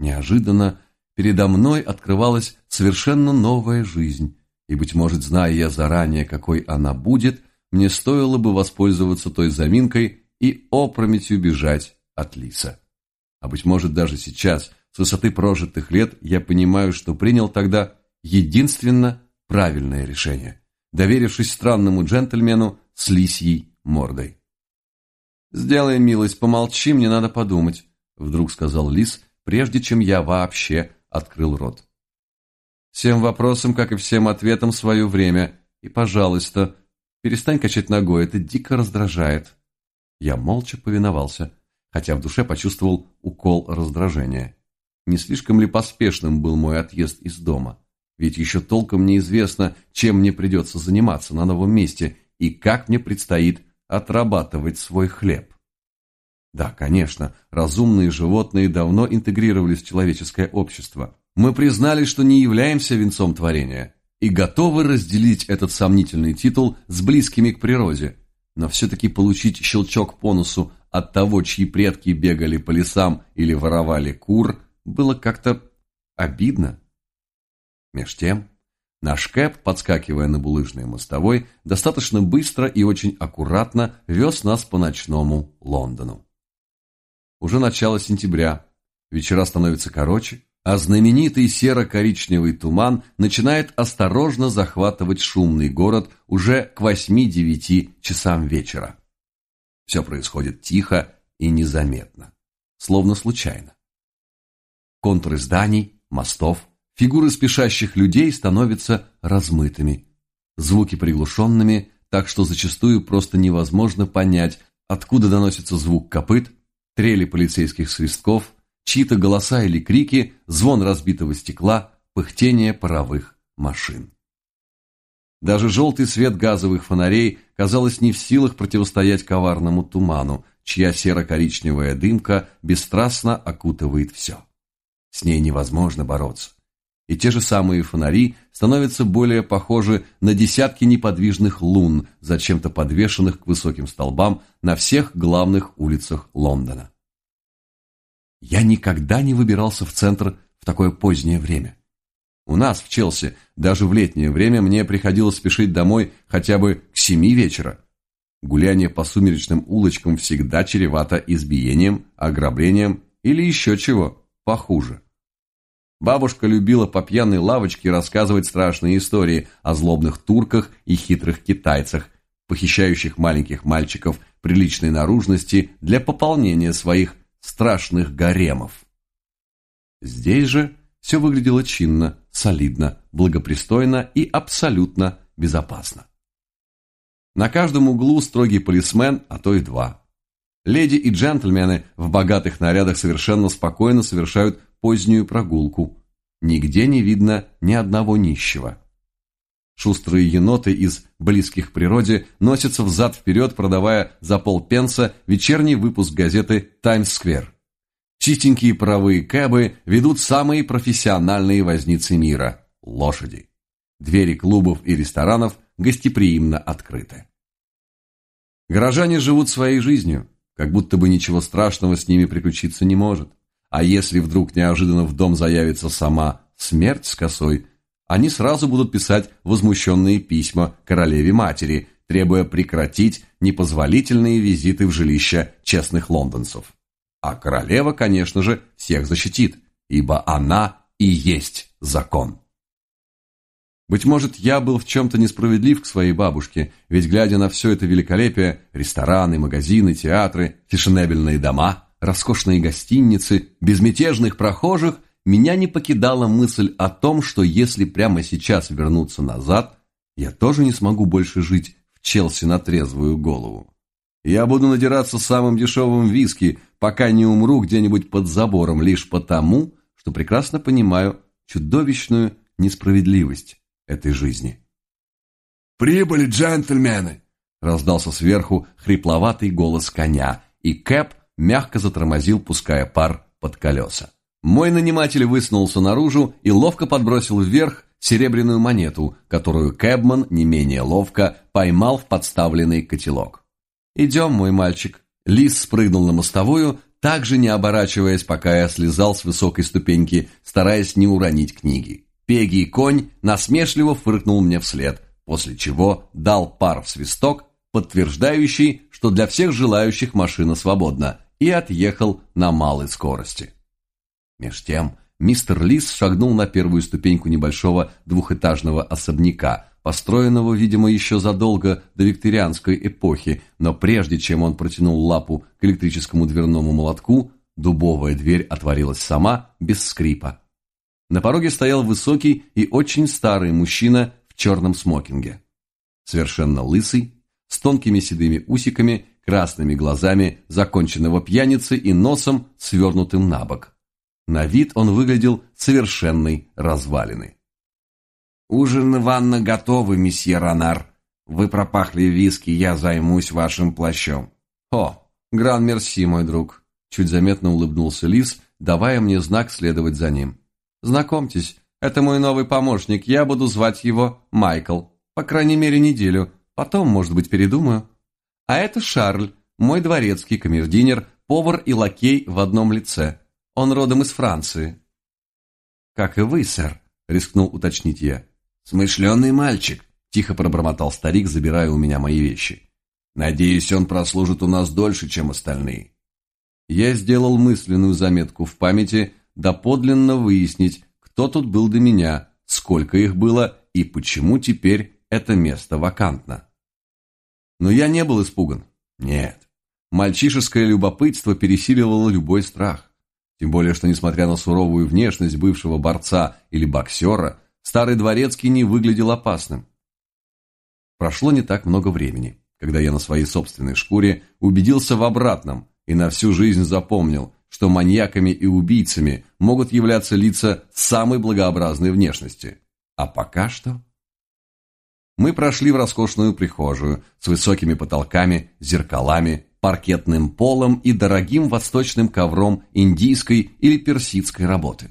Неожиданно передо мной открывалась совершенно новая жизнь, и, быть может, зная я заранее, какой она будет, мне стоило бы воспользоваться той заминкой и опрометью бежать от лиса. А быть может, даже сейчас, с высоты прожитых лет, я понимаю, что принял тогда единственно правильное решение, доверившись странному джентльмену с лисьей мордой. «Сделай милость, помолчи, мне надо подумать вдруг сказал Лис, прежде чем я вообще открыл рот. Всем вопросам, как и всем ответам, свое время. И, пожалуйста, перестань качать ногой, это дико раздражает. Я молча повиновался, хотя в душе почувствовал укол раздражения. Не слишком ли поспешным был мой отъезд из дома? Ведь еще толком неизвестно, чем мне придется заниматься на новом месте и как мне предстоит отрабатывать свой хлеб. Да, конечно, разумные животные давно интегрировались в человеческое общество. Мы признали, что не являемся венцом творения и готовы разделить этот сомнительный титул с близкими к природе. Но все-таки получить щелчок по носу от того, чьи предки бегали по лесам или воровали кур, было как-то обидно. Меж тем, наш Кэп, подскакивая на булыжной мостовой, достаточно быстро и очень аккуратно вез нас по ночному Лондону. Уже начало сентября. Вечера становятся короче, а знаменитый серо-коричневый туман начинает осторожно захватывать шумный город уже к 8-9 часам вечера. Все происходит тихо и незаметно, словно случайно. Контуры зданий, мостов, фигуры спешащих людей становятся размытыми, звуки приглушенными, так что зачастую просто невозможно понять, откуда доносится звук копыт, трели полицейских свистков, чьи-то голоса или крики, звон разбитого стекла, пыхтение паровых машин. Даже желтый свет газовых фонарей, казалось, не в силах противостоять коварному туману, чья серо-коричневая дымка бесстрастно окутывает все. С ней невозможно бороться. И те же самые фонари становятся более похожи на десятки неподвижных лун, зачем-то подвешенных к высоким столбам на всех главных улицах Лондона. Я никогда не выбирался в центр в такое позднее время. У нас в Челси даже в летнее время мне приходилось спешить домой хотя бы к семи вечера. Гуляние по сумеречным улочкам всегда чревато избиением, ограблением или еще чего похуже. Бабушка любила по пьяной лавочке рассказывать страшные истории о злобных турках и хитрых китайцах, похищающих маленьких мальчиков приличной наружности для пополнения своих страшных гаремов. Здесь же все выглядело чинно, солидно, благопристойно и абсолютно безопасно. На каждом углу строгий полисмен, а то и два. Леди и джентльмены в богатых нарядах совершенно спокойно совершают позднюю прогулку. Нигде не видно ни одного нищего. Шустрые еноты из близких природе носятся взад-вперед, продавая за полпенса вечерний выпуск газеты «Таймс-сквер». Чистенькие паровые кэбы ведут самые профессиональные возницы мира – лошади. Двери клубов и ресторанов гостеприимно открыты. Горожане живут своей жизнью, как будто бы ничего страшного с ними приключиться не может. А если вдруг неожиданно в дом заявится сама смерть с косой, они сразу будут писать возмущенные письма королеве-матери, требуя прекратить непозволительные визиты в жилища честных лондонцев. А королева, конечно же, всех защитит, ибо она и есть закон. Быть может, я был в чем-то несправедлив к своей бабушке, ведь, глядя на все это великолепие, рестораны, магазины, театры, фешенебельные дома – роскошные гостиницы, безмятежных прохожих, меня не покидала мысль о том, что если прямо сейчас вернуться назад, я тоже не смогу больше жить в Челси на трезвую голову. Я буду надираться самым дешевым виски, пока не умру где-нибудь под забором, лишь потому, что прекрасно понимаю чудовищную несправедливость этой жизни. «Прибыли, джентльмены!» раздался сверху хрипловатый голос коня, и Кэп мягко затормозил, пуская пар под колеса. Мой наниматель высунулся наружу и ловко подбросил вверх серебряную монету, которую Кэбман не менее ловко поймал в подставленный котелок. «Идем, мой мальчик». Лис спрыгнул на мостовую, также не оборачиваясь, пока я слезал с высокой ступеньки, стараясь не уронить книги. Пеги и конь насмешливо фыркнул мне вслед, после чего дал пар в свисток, подтверждающий, что для всех желающих машина свободна, и отъехал на малой скорости. Меж тем мистер Лис шагнул на первую ступеньку небольшого двухэтажного особняка, построенного, видимо, еще задолго до викторианской эпохи, но прежде чем он протянул лапу к электрическому дверному молотку, дубовая дверь отворилась сама, без скрипа. На пороге стоял высокий и очень старый мужчина в черном смокинге. Совершенно лысый, с тонкими седыми усиками красными глазами законченного пьяницы и носом, свернутым на бок. На вид он выглядел совершенной развалиной. «Ужин и ванна готовы, месье Ронар. Вы пропахли виски, я займусь вашим плащом». «О, гран-мерси, мой друг», – чуть заметно улыбнулся Лис, давая мне знак следовать за ним. «Знакомьтесь, это мой новый помощник, я буду звать его Майкл. По крайней мере, неделю, потом, может быть, передумаю». А это Шарль, мой дворецкий, камердинер, повар и лакей в одном лице. Он родом из Франции. «Как и вы, сэр», — рискнул уточнить я. «Смышленый мальчик», — тихо пробормотал старик, забирая у меня мои вещи. «Надеюсь, он прослужит у нас дольше, чем остальные». Я сделал мысленную заметку в памяти, доподлинно выяснить, кто тут был до меня, сколько их было и почему теперь это место вакантно. Но я не был испуган. Нет. Мальчишеское любопытство пересиливало любой страх. Тем более, что, несмотря на суровую внешность бывшего борца или боксера, старый дворецкий не выглядел опасным. Прошло не так много времени, когда я на своей собственной шкуре убедился в обратном и на всю жизнь запомнил, что маньяками и убийцами могут являться лица самой благообразной внешности. А пока что... Мы прошли в роскошную прихожую с высокими потолками, зеркалами, паркетным полом и дорогим восточным ковром индийской или персидской работы.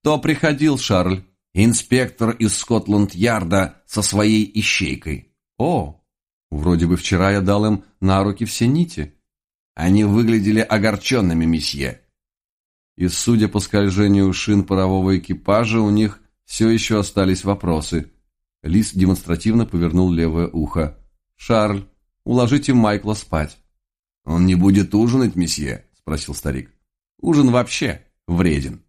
«Кто приходил, Шарль?» «Инспектор из Скотланд-Ярда со своей ищейкой». «О, вроде бы вчера я дал им на руки все нити». «Они выглядели огорченными, месье». И, судя по скольжению шин парового экипажа, у них все еще остались вопросы – Лис демонстративно повернул левое ухо. «Шарль, уложите Майкла спать». «Он не будет ужинать, месье?» – спросил старик. Ужин вообще вреден.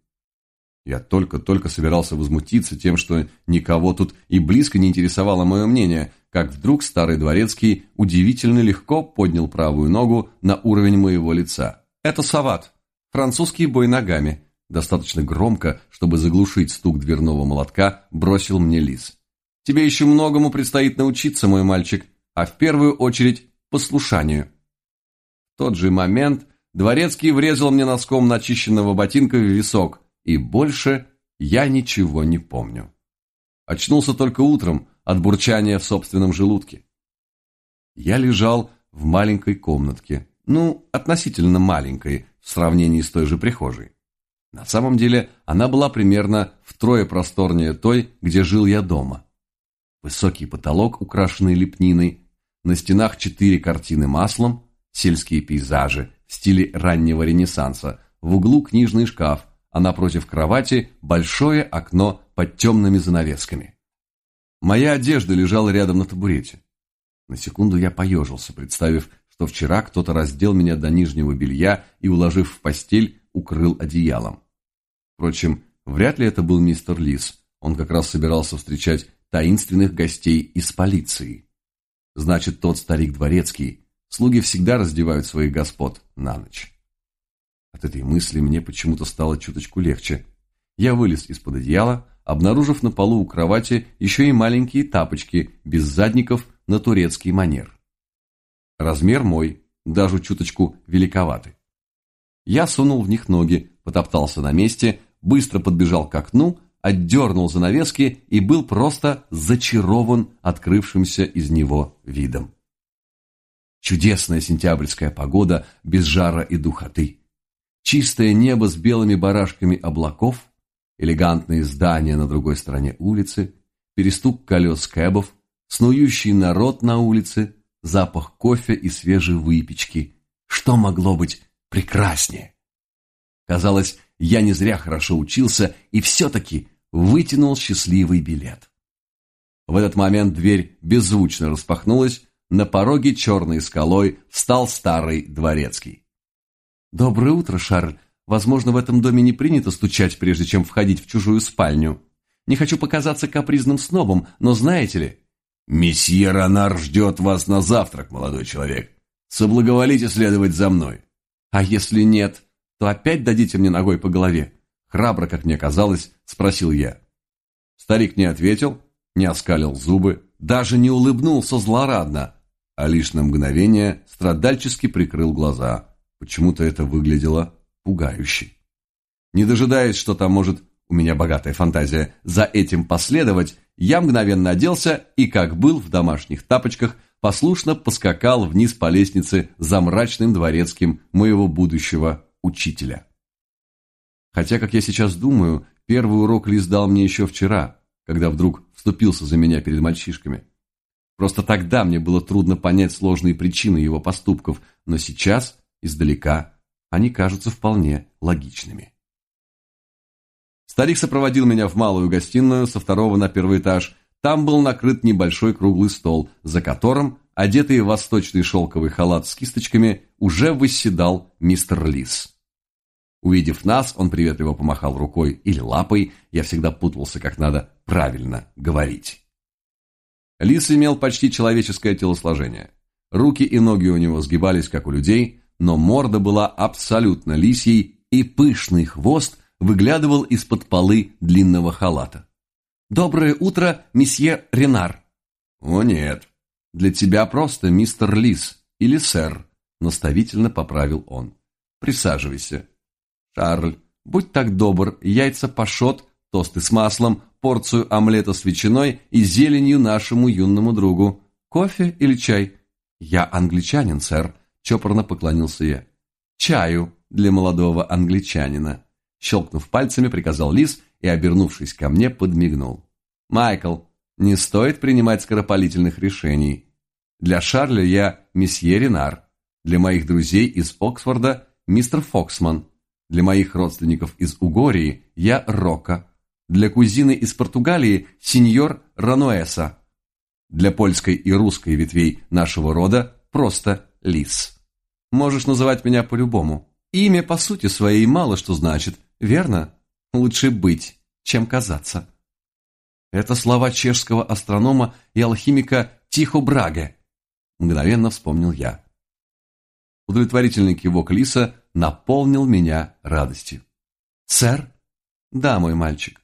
Я только-только собирался возмутиться тем, что никого тут и близко не интересовало мое мнение, как вдруг старый дворецкий удивительно легко поднял правую ногу на уровень моего лица. Это сават, французский бой ногами. Достаточно громко, чтобы заглушить стук дверного молотка, бросил мне лис. Тебе еще многому предстоит научиться, мой мальчик, а в первую очередь послушанию. Тот же момент дворецкий врезал мне носком начищенного ботинка в висок, и больше я ничего не помню. Очнулся только утром от бурчания в собственном желудке. Я лежал в маленькой комнатке, ну, относительно маленькой в сравнении с той же прихожей. На самом деле она была примерно втрое просторнее той, где жил я дома. Высокий потолок, украшенный лепниной, на стенах четыре картины маслом, сельские пейзажи в стиле раннего ренессанса, в углу книжный шкаф, а напротив кровати большое окно под темными занавесками. Моя одежда лежала рядом на табурете. На секунду я поежился, представив, что вчера кто-то раздел меня до нижнего белья и, уложив в постель, укрыл одеялом. Впрочем, вряд ли это был мистер Лис. Он как раз собирался встречать таинственных гостей из полиции. Значит, тот старик дворецкий. Слуги всегда раздевают своих господ на ночь. От этой мысли мне почему-то стало чуточку легче. Я вылез из-под одеяла, обнаружив на полу у кровати еще и маленькие тапочки без задников на турецкий манер. Размер мой, даже чуточку великоваты. Я сунул в них ноги, потоптался на месте, быстро подбежал к окну, отдернул занавески и был просто зачарован открывшимся из него видом. Чудесная сентябрьская погода без жара и духоты чистое небо с белыми барашками облаков, элегантные здания на другой стороне улицы, перестук колес кэбов, снующий народ на улице, запах кофе и свежей выпечки. Что могло быть прекраснее? Казалось, я не зря хорошо учился и все-таки вытянул счастливый билет. В этот момент дверь беззвучно распахнулась, на пороге черной скалой встал старый дворецкий. «Доброе утро, Шарль. Возможно, в этом доме не принято стучать, прежде чем входить в чужую спальню. Не хочу показаться капризным снобом, но знаете ли...» «Месье Ронар ждет вас на завтрак, молодой человек. Соблаговолите следовать за мной». «А если нет, то опять дадите мне ногой по голове?» Храбро, как мне казалось, спросил я. Старик не ответил, не оскалил зубы, даже не улыбнулся злорадно, а лишь на мгновение страдальчески прикрыл глаза – Почему-то это выглядело пугающе. Не дожидаясь, что там может, у меня богатая фантазия, за этим последовать, я мгновенно оделся и, как был в домашних тапочках, послушно поскакал вниз по лестнице за мрачным дворецким моего будущего учителя. Хотя, как я сейчас думаю, первый урок Лис дал мне еще вчера, когда вдруг вступился за меня перед мальчишками. Просто тогда мне было трудно понять сложные причины его поступков, но сейчас издалека, они кажутся вполне логичными. Старик сопроводил меня в малую гостиную со второго на первый этаж. Там был накрыт небольшой круглый стол, за которым, одетый в восточный шелковый халат с кисточками, уже восседал мистер Лис. Увидев нас, он приветливо помахал рукой или лапой, я всегда путался, как надо правильно говорить. Лис имел почти человеческое телосложение. Руки и ноги у него сгибались, как у людей, но морда была абсолютно лисьей, и пышный хвост выглядывал из-под полы длинного халата. «Доброе утро, месье Ренар!» «О нет, для тебя просто мистер Лис или сэр», наставительно поправил он. «Присаживайся. Шарль, будь так добр, яйца пашот, тосты с маслом, порцию омлета с ветчиной и зеленью нашему юному другу. Кофе или чай?» «Я англичанин, сэр», Чопорно поклонился я. «Чаю для молодого англичанина!» Щелкнув пальцами, приказал Лис и, обернувшись ко мне, подмигнул. «Майкл, не стоит принимать скоропалительных решений. Для Шарля я месье Ренар, для моих друзей из Оксфорда мистер Фоксман, для моих родственников из Угории я Рока, для кузины из Португалии сеньор Рануэса, для польской и русской ветвей нашего рода просто Лис». Можешь называть меня по-любому. Имя по сути своей мало что значит, верно? Лучше быть, чем казаться. Это слова чешского астронома и алхимика Тихо Браге. Мгновенно вспомнил я. Удовлетворительный кивок Лиса наполнил меня радостью. «Сэр?» «Да, мой мальчик.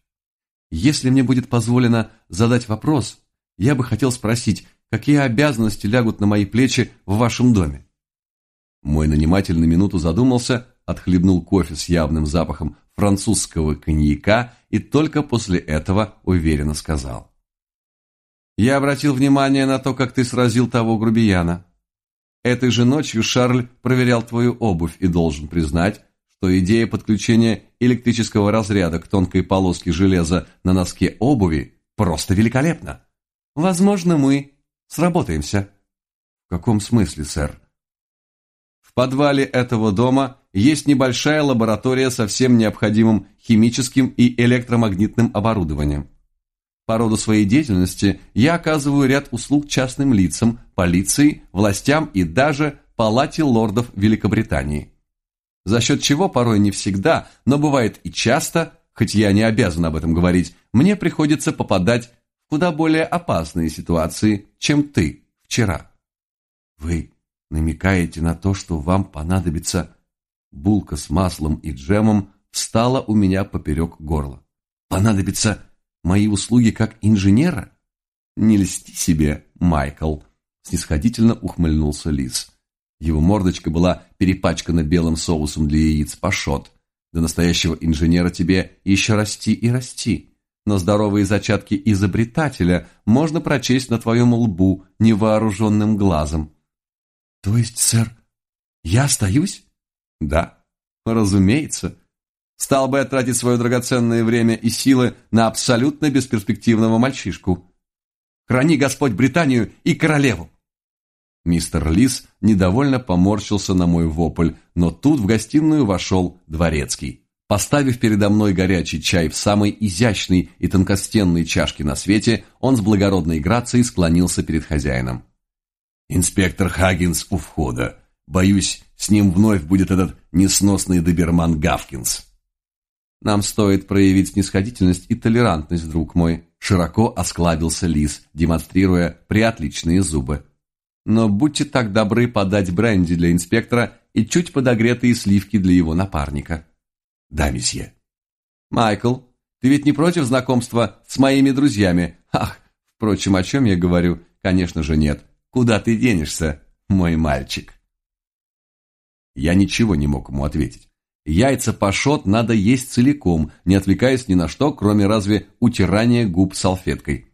Если мне будет позволено задать вопрос, я бы хотел спросить, какие обязанности лягут на мои плечи в вашем доме?» Мой наниматель на минуту задумался, отхлебнул кофе с явным запахом французского коньяка и только после этого уверенно сказал. «Я обратил внимание на то, как ты сразил того грубияна. Этой же ночью Шарль проверял твою обувь и должен признать, что идея подключения электрического разряда к тонкой полоске железа на носке обуви просто великолепна. Возможно, мы сработаемся». «В каком смысле, сэр?» В подвале этого дома есть небольшая лаборатория со всем необходимым химическим и электромагнитным оборудованием. По роду своей деятельности я оказываю ряд услуг частным лицам, полиции, властям и даже палате лордов Великобритании. За счет чего порой не всегда, но бывает и часто, хоть я не обязан об этом говорить, мне приходится попадать в куда более опасные ситуации, чем ты вчера. Вы намекаете на то, что вам понадобится булка с маслом и джемом, встала у меня поперек горла. Понадобится мои услуги как инженера? Не льсти себе, Майкл, снисходительно ухмыльнулся Лис. Его мордочка была перепачкана белым соусом для яиц пашот. До настоящего инженера тебе еще расти и расти. Но здоровые зачатки изобретателя можно прочесть на твоем лбу невооруженным глазом. То есть, сэр, я остаюсь? Да, разумеется. Стал бы я тратить свое драгоценное время и силы на абсолютно бесперспективного мальчишку. Храни Господь Британию и королеву. Мистер Лис недовольно поморщился на мой вопль, но тут в гостиную вошел дворецкий. Поставив передо мной горячий чай в самой изящной и тонкостенной чашке на свете, он с благородной грацией склонился перед хозяином. Инспектор Хаггинс у входа. Боюсь, с ним вновь будет этот несносный доберман Гавкинс. Нам стоит проявить снисходительность и толерантность, друг мой. Широко осклабился лис, демонстрируя приотличные зубы. Но будьте так добры подать бренди для инспектора и чуть подогретые сливки для его напарника. Да, месье. Майкл, ты ведь не против знакомства с моими друзьями? Ах, впрочем, о чем я говорю? Конечно же нет. Куда ты денешься, мой мальчик?» Я ничего не мог ему ответить. Яйца пашот надо есть целиком, не отвлекаясь ни на что, кроме разве утирания губ салфеткой.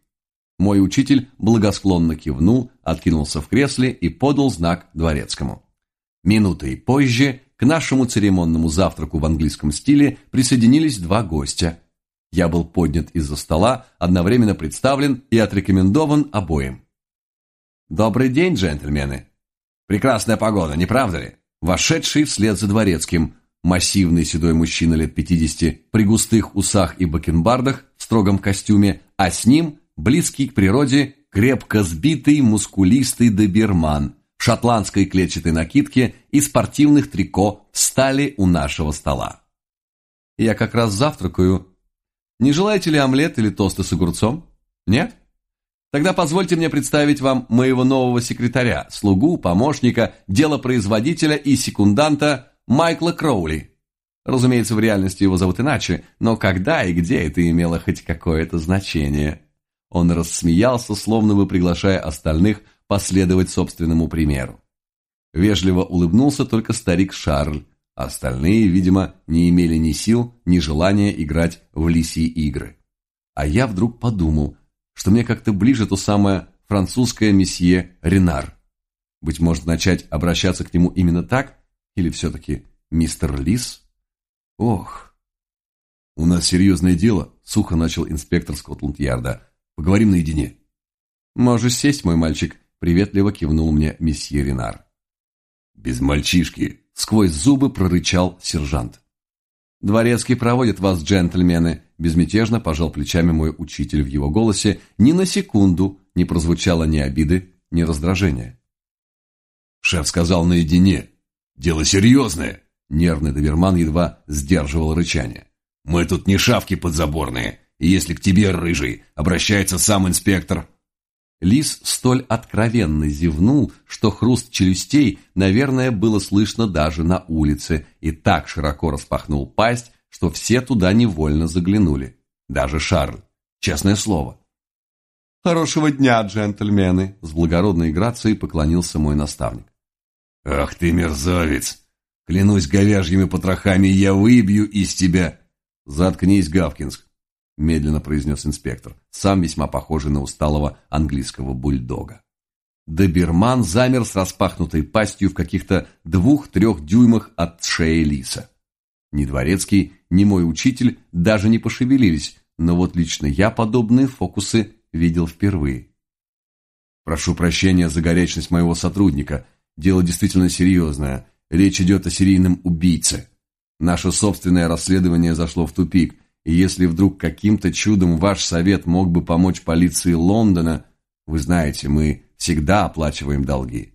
Мой учитель благосклонно кивнул, откинулся в кресле и подал знак дворецкому. Минутой позже к нашему церемонному завтраку в английском стиле присоединились два гостя. Я был поднят из-за стола, одновременно представлен и отрекомендован обоим. «Добрый день, джентльмены!» «Прекрасная погода, не правда ли?» Вошедший вслед за дворецким, массивный седой мужчина лет пятидесяти, при густых усах и бакенбардах, в строгом костюме, а с ним близкий к природе, крепко сбитый, мускулистый доберман в шотландской клетчатой накидке и спортивных трико встали у нашего стола. «Я как раз завтракаю. Не желаете ли омлет или тосты с огурцом? Нет?» Тогда позвольте мне представить вам моего нового секретаря, слугу, помощника, делопроизводителя и секунданта Майкла Кроули. Разумеется, в реальности его зовут иначе, но когда и где это имело хоть какое-то значение? Он рассмеялся, словно бы приглашая остальных последовать собственному примеру. Вежливо улыбнулся только старик Шарль, а остальные, видимо, не имели ни сил, ни желания играть в лисьи игры. А я вдруг подумал, что мне как-то ближе то самое французское месье Ренар. Быть может, начать обращаться к нему именно так? Или все-таки мистер Лис? Ох. У нас серьезное дело, сухо начал инспектор Скотланд-Ярда. Поговорим наедине. Можешь сесть, мой мальчик, приветливо кивнул мне месье Ренар. Без мальчишки, сквозь зубы прорычал сержант. «Дворецкий проводит вас, джентльмены», – безмятежно пожал плечами мой учитель в его голосе. Ни на секунду не прозвучало ни обиды, ни раздражения. Шеф сказал наедине. «Дело серьезное. Нервный доберман едва сдерживал рычание. «Мы тут не шавки подзаборные, и если к тебе, рыжий, обращается сам инспектор...» Лис столь откровенно зевнул, что хруст челюстей, наверное, было слышно даже на улице, и так широко распахнул пасть, что все туда невольно заглянули. Даже Шарль. Честное слово. «Хорошего дня, джентльмены!» С благородной грацией поклонился мой наставник. «Ах ты мерзавец! Клянусь говяжьими потрохами, я выбью из тебя!» «Заткнись, Гавкинск!» Медленно произнес инспектор, сам весьма похожий на усталого английского бульдога. Доберман замер с распахнутой пастью в каких-то двух-трех дюймах от шеи лиса. Ни дворецкий, ни мой учитель даже не пошевелились, но вот лично я подобные фокусы видел впервые. Прошу прощения за горячность моего сотрудника. Дело действительно серьезное. Речь идет о серийном убийце. Наше собственное расследование зашло в тупик, и если вдруг каким-то чудом ваш совет мог бы помочь полиции Лондона, вы знаете, мы всегда оплачиваем долги.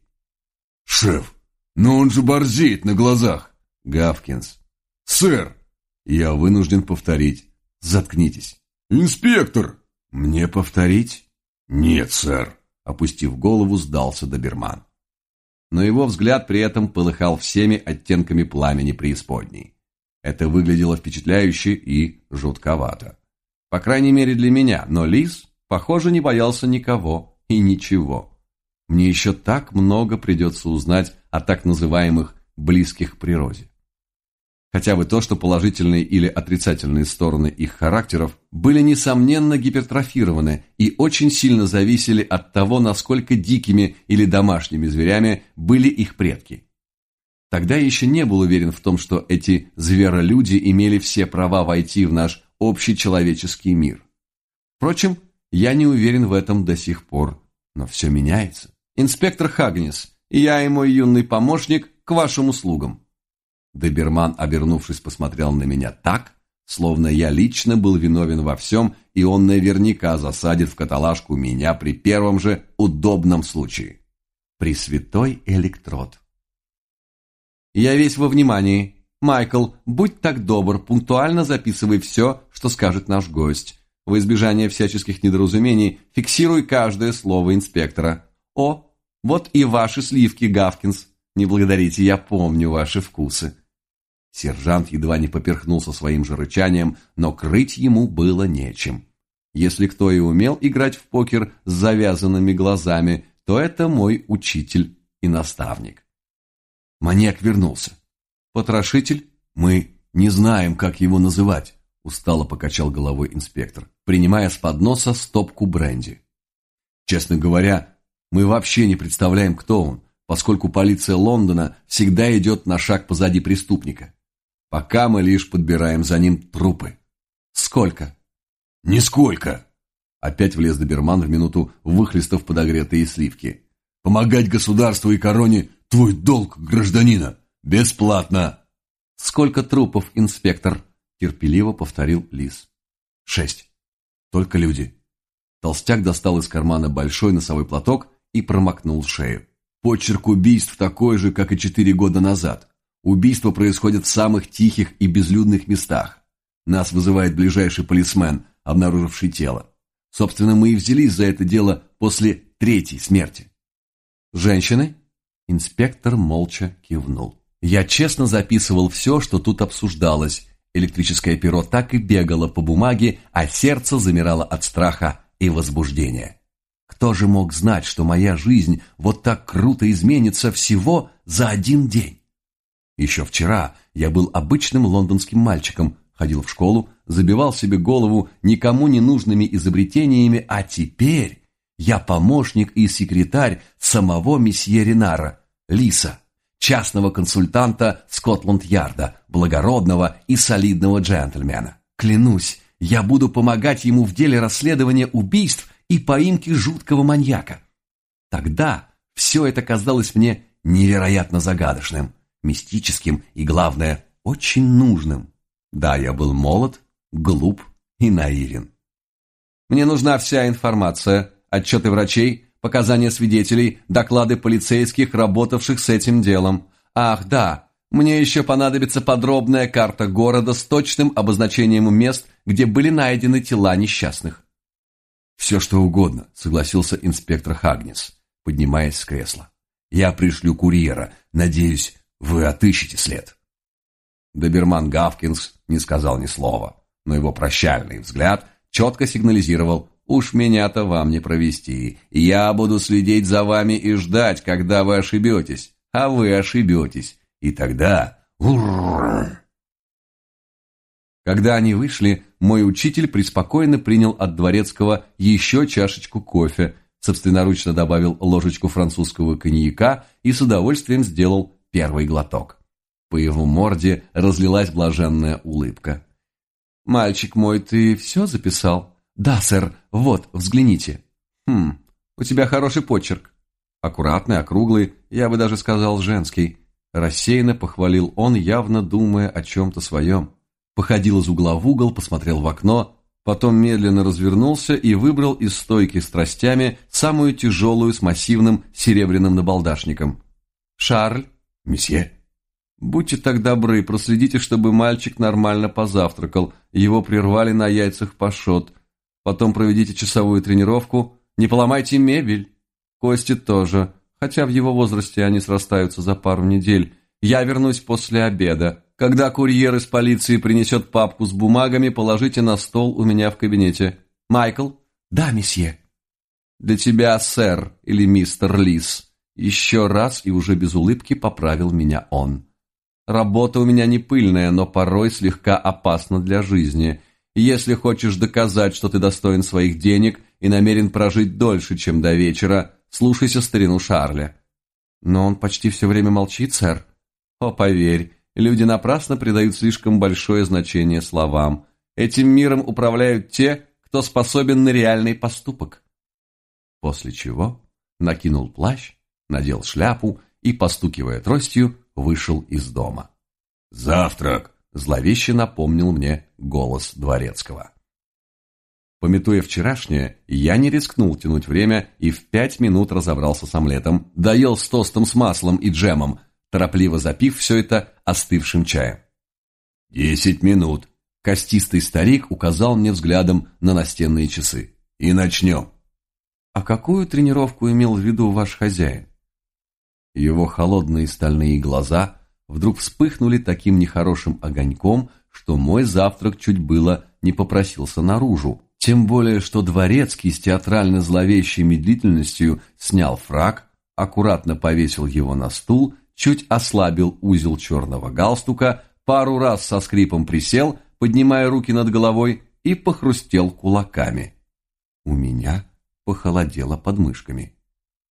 Шеф, но он же борзеет на глазах. Гавкинс. Сэр. Я вынужден повторить. Заткнитесь. Инспектор. Мне повторить? Нет, сэр. Опустив голову, сдался доберман. Но его взгляд при этом полыхал всеми оттенками пламени преисподней. Это выглядело впечатляюще и жутковато. По крайней мере для меня, но Лис, похоже, не боялся никого и ничего. Мне еще так много придется узнать о так называемых «близких природе» хотя бы то, что положительные или отрицательные стороны их характеров были несомненно гипертрофированы и очень сильно зависели от того, насколько дикими или домашними зверями были их предки. Тогда я еще не был уверен в том, что эти зверолюди имели все права войти в наш общий человеческий мир. Впрочем, я не уверен в этом до сих пор, но все меняется. Инспектор Хагнес, я и мой юный помощник к вашим услугам. Доберман, обернувшись, посмотрел на меня так, словно я лично был виновен во всем, и он наверняка засадит в каталажку меня при первом же удобном случае. Пресвятой электрод. Я весь во внимании. Майкл, будь так добр, пунктуально записывай все, что скажет наш гость. В избежание всяческих недоразумений фиксируй каждое слово инспектора. О, вот и ваши сливки, Гавкинс. Не благодарите, я помню ваши вкусы. Сержант едва не поперхнулся своим же рычанием, но крыть ему было нечем. Если кто и умел играть в покер с завязанными глазами, то это мой учитель и наставник. Маньяк вернулся. Потрошитель? Мы не знаем, как его называть, устало покачал головой инспектор, принимая с подноса стопку бренди. Честно говоря, мы вообще не представляем, кто он, поскольку полиция Лондона всегда идет на шаг позади преступника пока мы лишь подбираем за ним трупы. Сколько? Нисколько. Опять влез доберман в минуту выхлестав подогретые сливки. Помогать государству и короне – твой долг, гражданина. Бесплатно. Сколько трупов, инспектор? Терпеливо повторил Лис. Шесть. Только люди. Толстяк достал из кармана большой носовой платок и промокнул шею. Почерк убийств такой же, как и четыре года назад. Убийства происходят в самых тихих и безлюдных местах. Нас вызывает ближайший полисмен, обнаруживший тело. Собственно, мы и взялись за это дело после третьей смерти. Женщины? Инспектор молча кивнул. Я честно записывал все, что тут обсуждалось. Электрическое перо так и бегало по бумаге, а сердце замирало от страха и возбуждения. Кто же мог знать, что моя жизнь вот так круто изменится всего за один день? Еще вчера я был обычным лондонским мальчиком, ходил в школу, забивал себе голову никому не нужными изобретениями, а теперь я помощник и секретарь самого месье Ренара, Лиса, частного консультанта Скотланд-Ярда, благородного и солидного джентльмена. Клянусь, я буду помогать ему в деле расследования убийств и поимки жуткого маньяка. Тогда все это казалось мне невероятно загадочным мистическим и, главное, очень нужным. Да, я был молод, глуп и наивен. Мне нужна вся информация, отчеты врачей, показания свидетелей, доклады полицейских, работавших с этим делом. Ах, да, Мне еще понадобится подробная карта города с точным обозначением мест, где были найдены тела несчастных. «Все, что угодно», — согласился инспектор Хагнес, поднимаясь с кресла. «Я пришлю курьера. Надеюсь, вы отыщете след». Доберман Гавкинс не сказал ни слова, но его прощальный взгляд четко сигнализировал «Уж меня-то вам не провести. Я буду следить за вами и ждать, когда вы ошибетесь. А вы ошибетесь. И тогда... Когда они вышли, мой учитель преспокойно принял от дворецкого еще чашечку кофе, собственноручно добавил ложечку французского коньяка и с удовольствием сделал первый глоток. По его морде разлилась блаженная улыбка. «Мальчик мой, ты все записал?» «Да, сэр, вот, взгляните». «Хм, у тебя хороший почерк». Аккуратный, округлый, я бы даже сказал женский. Рассеянно похвалил он, явно думая о чем-то своем. Походил из угла в угол, посмотрел в окно, потом медленно развернулся и выбрал из стойки с тростями самую тяжелую с массивным серебряным набалдашником. «Шарль?» «Месье?» «Будьте так добры, проследите, чтобы мальчик нормально позавтракал. Его прервали на яйцах пашот. Потом проведите часовую тренировку. Не поломайте мебель. Кости тоже хотя в его возрасте они срастаются за пару недель. Я вернусь после обеда. Когда курьер из полиции принесет папку с бумагами, положите на стол у меня в кабинете. Майкл? Да, месье. Для тебя, сэр, или мистер Лис. Еще раз и уже без улыбки поправил меня он. Работа у меня не пыльная, но порой слегка опасна для жизни. Если хочешь доказать, что ты достоин своих денег и намерен прожить дольше, чем до вечера, Слушайся старину Шарля. Но он почти все время молчит, сэр. О, поверь, люди напрасно придают слишком большое значение словам. Этим миром управляют те, кто способен на реальный поступок. После чего накинул плащ, надел шляпу и, постукивая тростью, вышел из дома. «Завтрак!» – зловеще напомнил мне голос дворецкого. Пометуя вчерашнее, я не рискнул тянуть время и в пять минут разобрался с омлетом, доел с тостом с маслом и джемом, торопливо запив все это остывшим чаем. «Десять минут», – костистый старик указал мне взглядом на настенные часы. «И начнем». «А какую тренировку имел в виду ваш хозяин?» Его холодные стальные глаза вдруг вспыхнули таким нехорошим огоньком, что мой завтрак чуть было не попросился наружу. Тем более, что Дворецкий с театрально зловещей медлительностью снял фраг, аккуратно повесил его на стул, чуть ослабил узел черного галстука, пару раз со скрипом присел, поднимая руки над головой, и похрустел кулаками. У меня похолодело под мышками.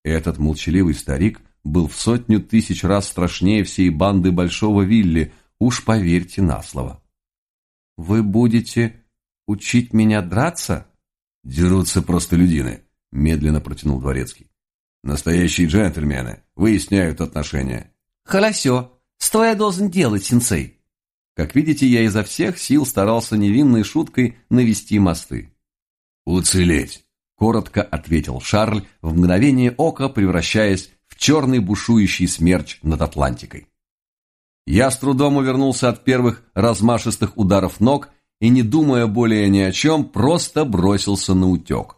Этот молчаливый старик был в сотню тысяч раз страшнее всей банды Большого Вилли, уж поверьте на слово. «Вы будете Учить меня драться? Дерутся просто людины, медленно протянул дворецкий. Настоящие джентльмены выясняют отношения. Хорошо. Что я должен делать, сенсей? Как видите, я изо всех сил старался невинной шуткой навести мосты. «Уцелеть!» – коротко ответил Шарль, в мгновение ока превращаясь в черный бушующий смерч над Атлантикой. Я с трудом увернулся от первых размашистых ударов ног и, не думая более ни о чем, просто бросился на утек.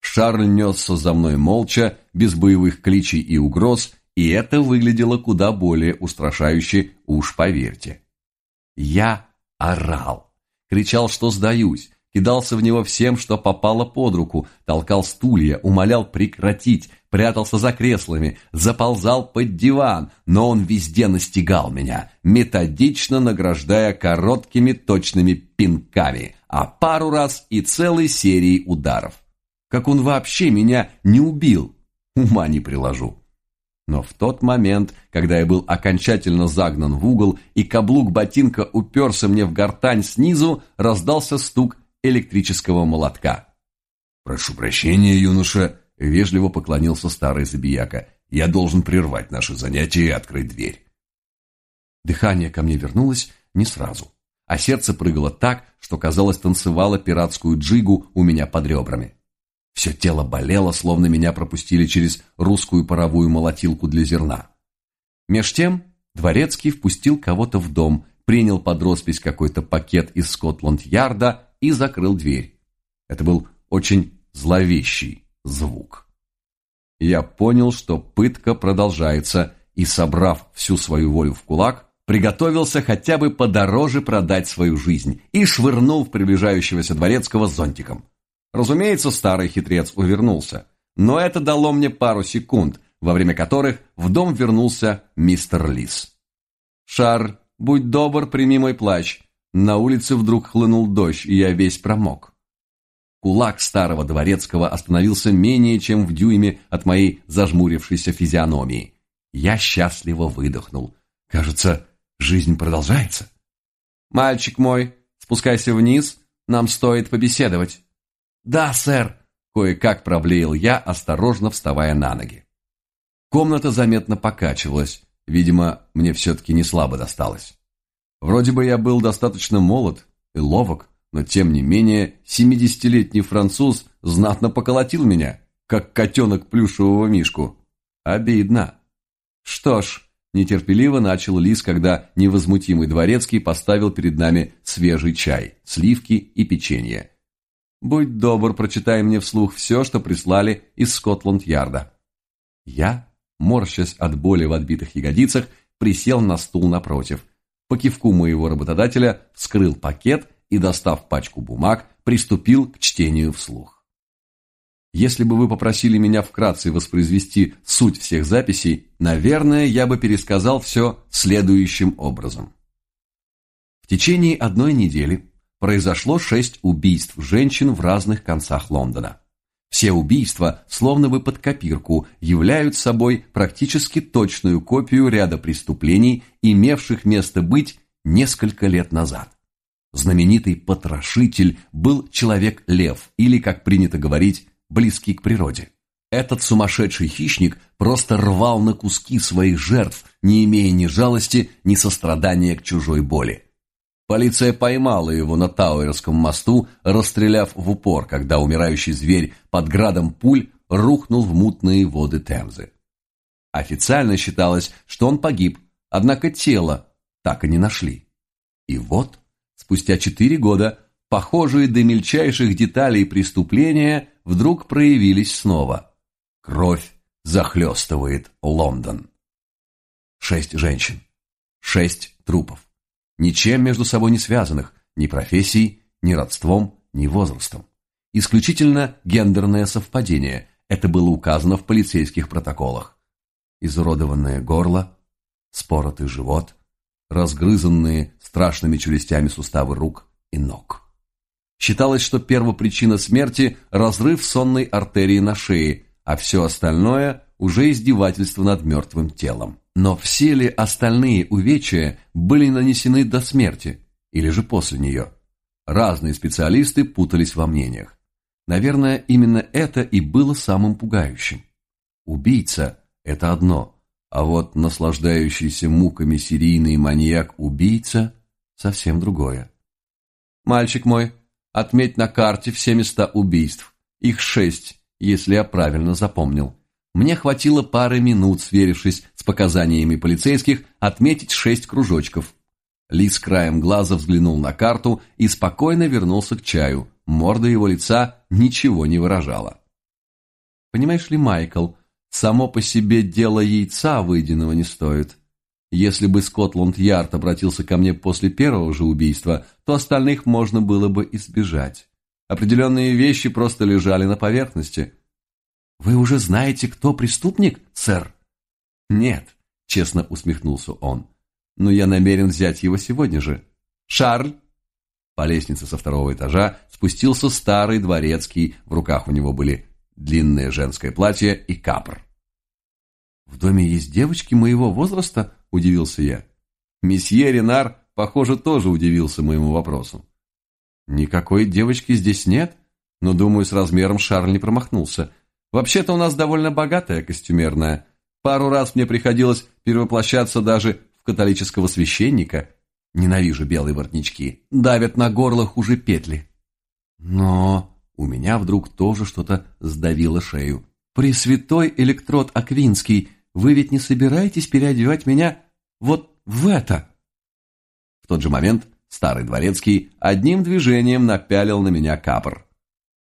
Шарль несся за мной молча, без боевых кличей и угроз, и это выглядело куда более устрашающе, уж поверьте. Я орал, кричал, что сдаюсь, кидался в него всем, что попало под руку, толкал стулья, умолял прекратить, прятался за креслами, заползал под диван, но он везде настигал меня, методично награждая короткими точными пинками, а пару раз и целой серией ударов. Как он вообще меня не убил, ума не приложу. Но в тот момент, когда я был окончательно загнан в угол и каблук ботинка уперся мне в гортань снизу, раздался стук электрического молотка. «Прошу прощения, юноша», — вежливо поклонился старый забияка. «Я должен прервать наше занятие и открыть дверь». Дыхание ко мне вернулось не сразу, а сердце прыгало так, что, казалось, танцевало пиратскую джигу у меня под ребрами. Все тело болело, словно меня пропустили через русскую паровую молотилку для зерна. Меж тем Дворецкий впустил кого-то в дом, принял под роспись какой-то пакет из Скотланд-Ярда и закрыл дверь. Это был очень зловещий звук. Я понял, что пытка продолжается, и, собрав всю свою волю в кулак, приготовился хотя бы подороже продать свою жизнь и швырнул в приближающегося дворецкого зонтиком. Разумеется, старый хитрец увернулся, но это дало мне пару секунд, во время которых в дом вернулся мистер Лис. «Шар, будь добр, прими мой плащ». На улице вдруг хлынул дождь, и я весь промок. Кулак старого дворецкого остановился менее чем в дюйме от моей зажмурившейся физиономии. Я счастливо выдохнул. Кажется, жизнь продолжается. «Мальчик мой, спускайся вниз, нам стоит побеседовать». «Да, сэр», — кое-как проблеял я, осторожно вставая на ноги. Комната заметно покачивалась, видимо, мне все-таки не слабо досталось. Вроде бы я был достаточно молод и ловок, но тем не менее семидесятилетний француз знатно поколотил меня, как котенок плюшевого мишку. Обидно. Что ж, нетерпеливо начал Лис, когда невозмутимый дворецкий поставил перед нами свежий чай, сливки и печенье. Будь добр, прочитай мне вслух все, что прислали из Скотланд-Ярда. Я, морщась от боли в отбитых ягодицах, присел на стул напротив. По кивку моего работодателя вскрыл пакет и, достав пачку бумаг, приступил к чтению вслух. Если бы вы попросили меня вкратце воспроизвести суть всех записей, наверное, я бы пересказал все следующим образом. В течение одной недели произошло шесть убийств женщин в разных концах Лондона. Все убийства, словно бы под копирку, являются собой практически точную копию ряда преступлений, имевших место быть несколько лет назад. Знаменитый потрошитель был человек-лев, или, как принято говорить, близкий к природе. Этот сумасшедший хищник просто рвал на куски своих жертв, не имея ни жалости, ни сострадания к чужой боли. Полиция поймала его на Тауэрском мосту, расстреляв в упор, когда умирающий зверь под градом пуль рухнул в мутные воды Темзы. Официально считалось, что он погиб, однако тело так и не нашли. И вот спустя четыре года похожие до мельчайших деталей преступления вдруг проявились снова. Кровь захлестывает Лондон. Шесть женщин, шесть трупов, ничем между собой не связанных, ни профессией, ни родством, ни возрастом. Исключительно гендерное совпадение, это было указано в полицейских протоколах. Изуродованное горло, споротый живот, разгрызанные страшными челюстями суставы рук и ног. Считалось, что первопричина смерти – разрыв сонной артерии на шее, а все остальное – уже издевательство над мертвым телом. Но все ли остальные увечья были нанесены до смерти или же после нее? Разные специалисты путались во мнениях. Наверное, именно это и было самым пугающим. Убийца – это одно – а вот наслаждающийся муками серийный маньяк-убийца – совсем другое. «Мальчик мой, отметь на карте все места убийств. Их шесть, если я правильно запомнил. Мне хватило пары минут, сверившись с показаниями полицейских, отметить шесть кружочков. Лис краем глаза взглянул на карту и спокойно вернулся к чаю. Морда его лица ничего не выражала. «Понимаешь ли, Майкл, Само по себе дело яйца выеденного не стоит. Если бы Скотланд-Ярд обратился ко мне после первого же убийства, то остальных можно было бы избежать. Определенные вещи просто лежали на поверхности. «Вы уже знаете, кто преступник, сэр?» «Нет», — честно усмехнулся он. «Но я намерен взять его сегодня же. Шарль!» По лестнице со второго этажа спустился старый дворецкий, в руках у него были длинное женское платье и капр. «В доме есть девочки моего возраста?» – удивился я. Месье Ренар, похоже, тоже удивился моему вопросу. «Никакой девочки здесь нет, но, думаю, с размером Шарль не промахнулся. Вообще-то у нас довольно богатая костюмерная. Пару раз мне приходилось перевоплощаться даже в католического священника. Ненавижу белые воротнички, давят на горло хуже петли. Но у меня вдруг тоже что-то сдавило шею. «Пресвятой электрод Аквинский, вы ведь не собираетесь переодевать меня вот в это!» В тот же момент старый дворецкий одним движением напялил на меня капор.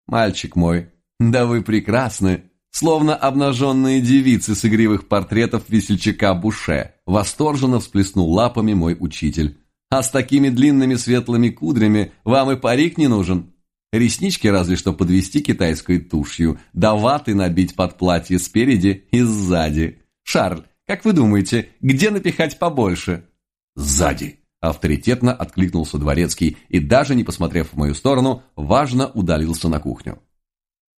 «Мальчик мой, да вы прекрасны!» Словно обнаженные девицы с игривых портретов весельчака Буше, восторженно всплеснул лапами мой учитель. «А с такими длинными светлыми кудрями вам и парик не нужен!» Реснички разве что подвести китайской тушью, да ваты набить под платье спереди и сзади. Шарль, как вы думаете, где напихать побольше? Сзади. Авторитетно откликнулся дворецкий и, даже не посмотрев в мою сторону, важно удалился на кухню.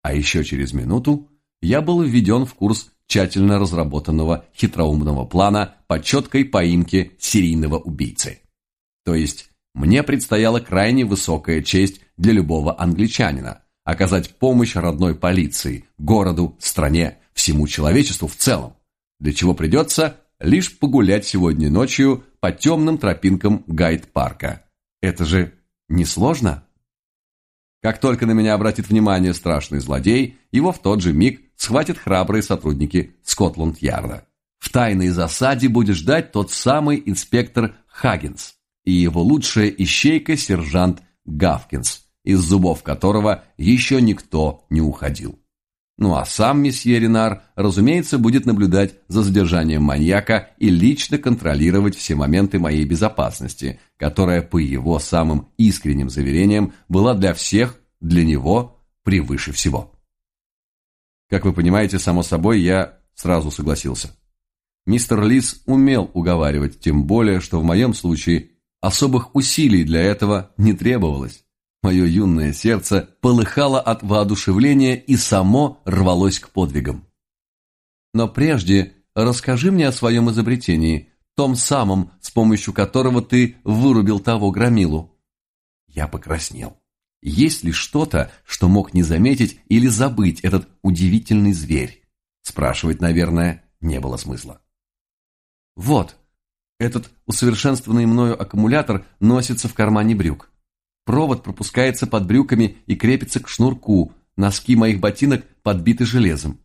А еще через минуту я был введен в курс тщательно разработанного хитроумного плана по четкой поимке серийного убийцы. То есть мне предстояла крайне высокая честь для любого англичанина – оказать помощь родной полиции, городу, стране, всему человечеству в целом, для чего придется лишь погулять сегодня ночью по темным тропинкам Гайд-парка. Это же несложно? Как только на меня обратит внимание страшный злодей, его в тот же миг схватят храбрые сотрудники Скотланд-Ярда. В тайной засаде будет ждать тот самый инспектор Хаггинс и его лучшая ищейка сержант Гавкинс, из зубов которого еще никто не уходил. Ну а сам месье Ренар, разумеется, будет наблюдать за задержанием маньяка и лично контролировать все моменты моей безопасности, которая, по его самым искренним заверениям, была для всех, для него, превыше всего. Как вы понимаете, само собой, я сразу согласился. Мистер Лис умел уговаривать, тем более, что в моем случае Особых усилий для этого не требовалось. Мое юное сердце полыхало от воодушевления и само рвалось к подвигам. Но прежде расскажи мне о своем изобретении, том самом, с помощью которого ты вырубил того громилу. Я покраснел. Есть ли что-то, что мог не заметить или забыть этот удивительный зверь? Спрашивать, наверное, не было смысла. Вот, этот усовершенствованный мною аккумулятор носится в кармане брюк. Провод пропускается под брюками и крепится к шнурку, носки моих ботинок подбиты железом.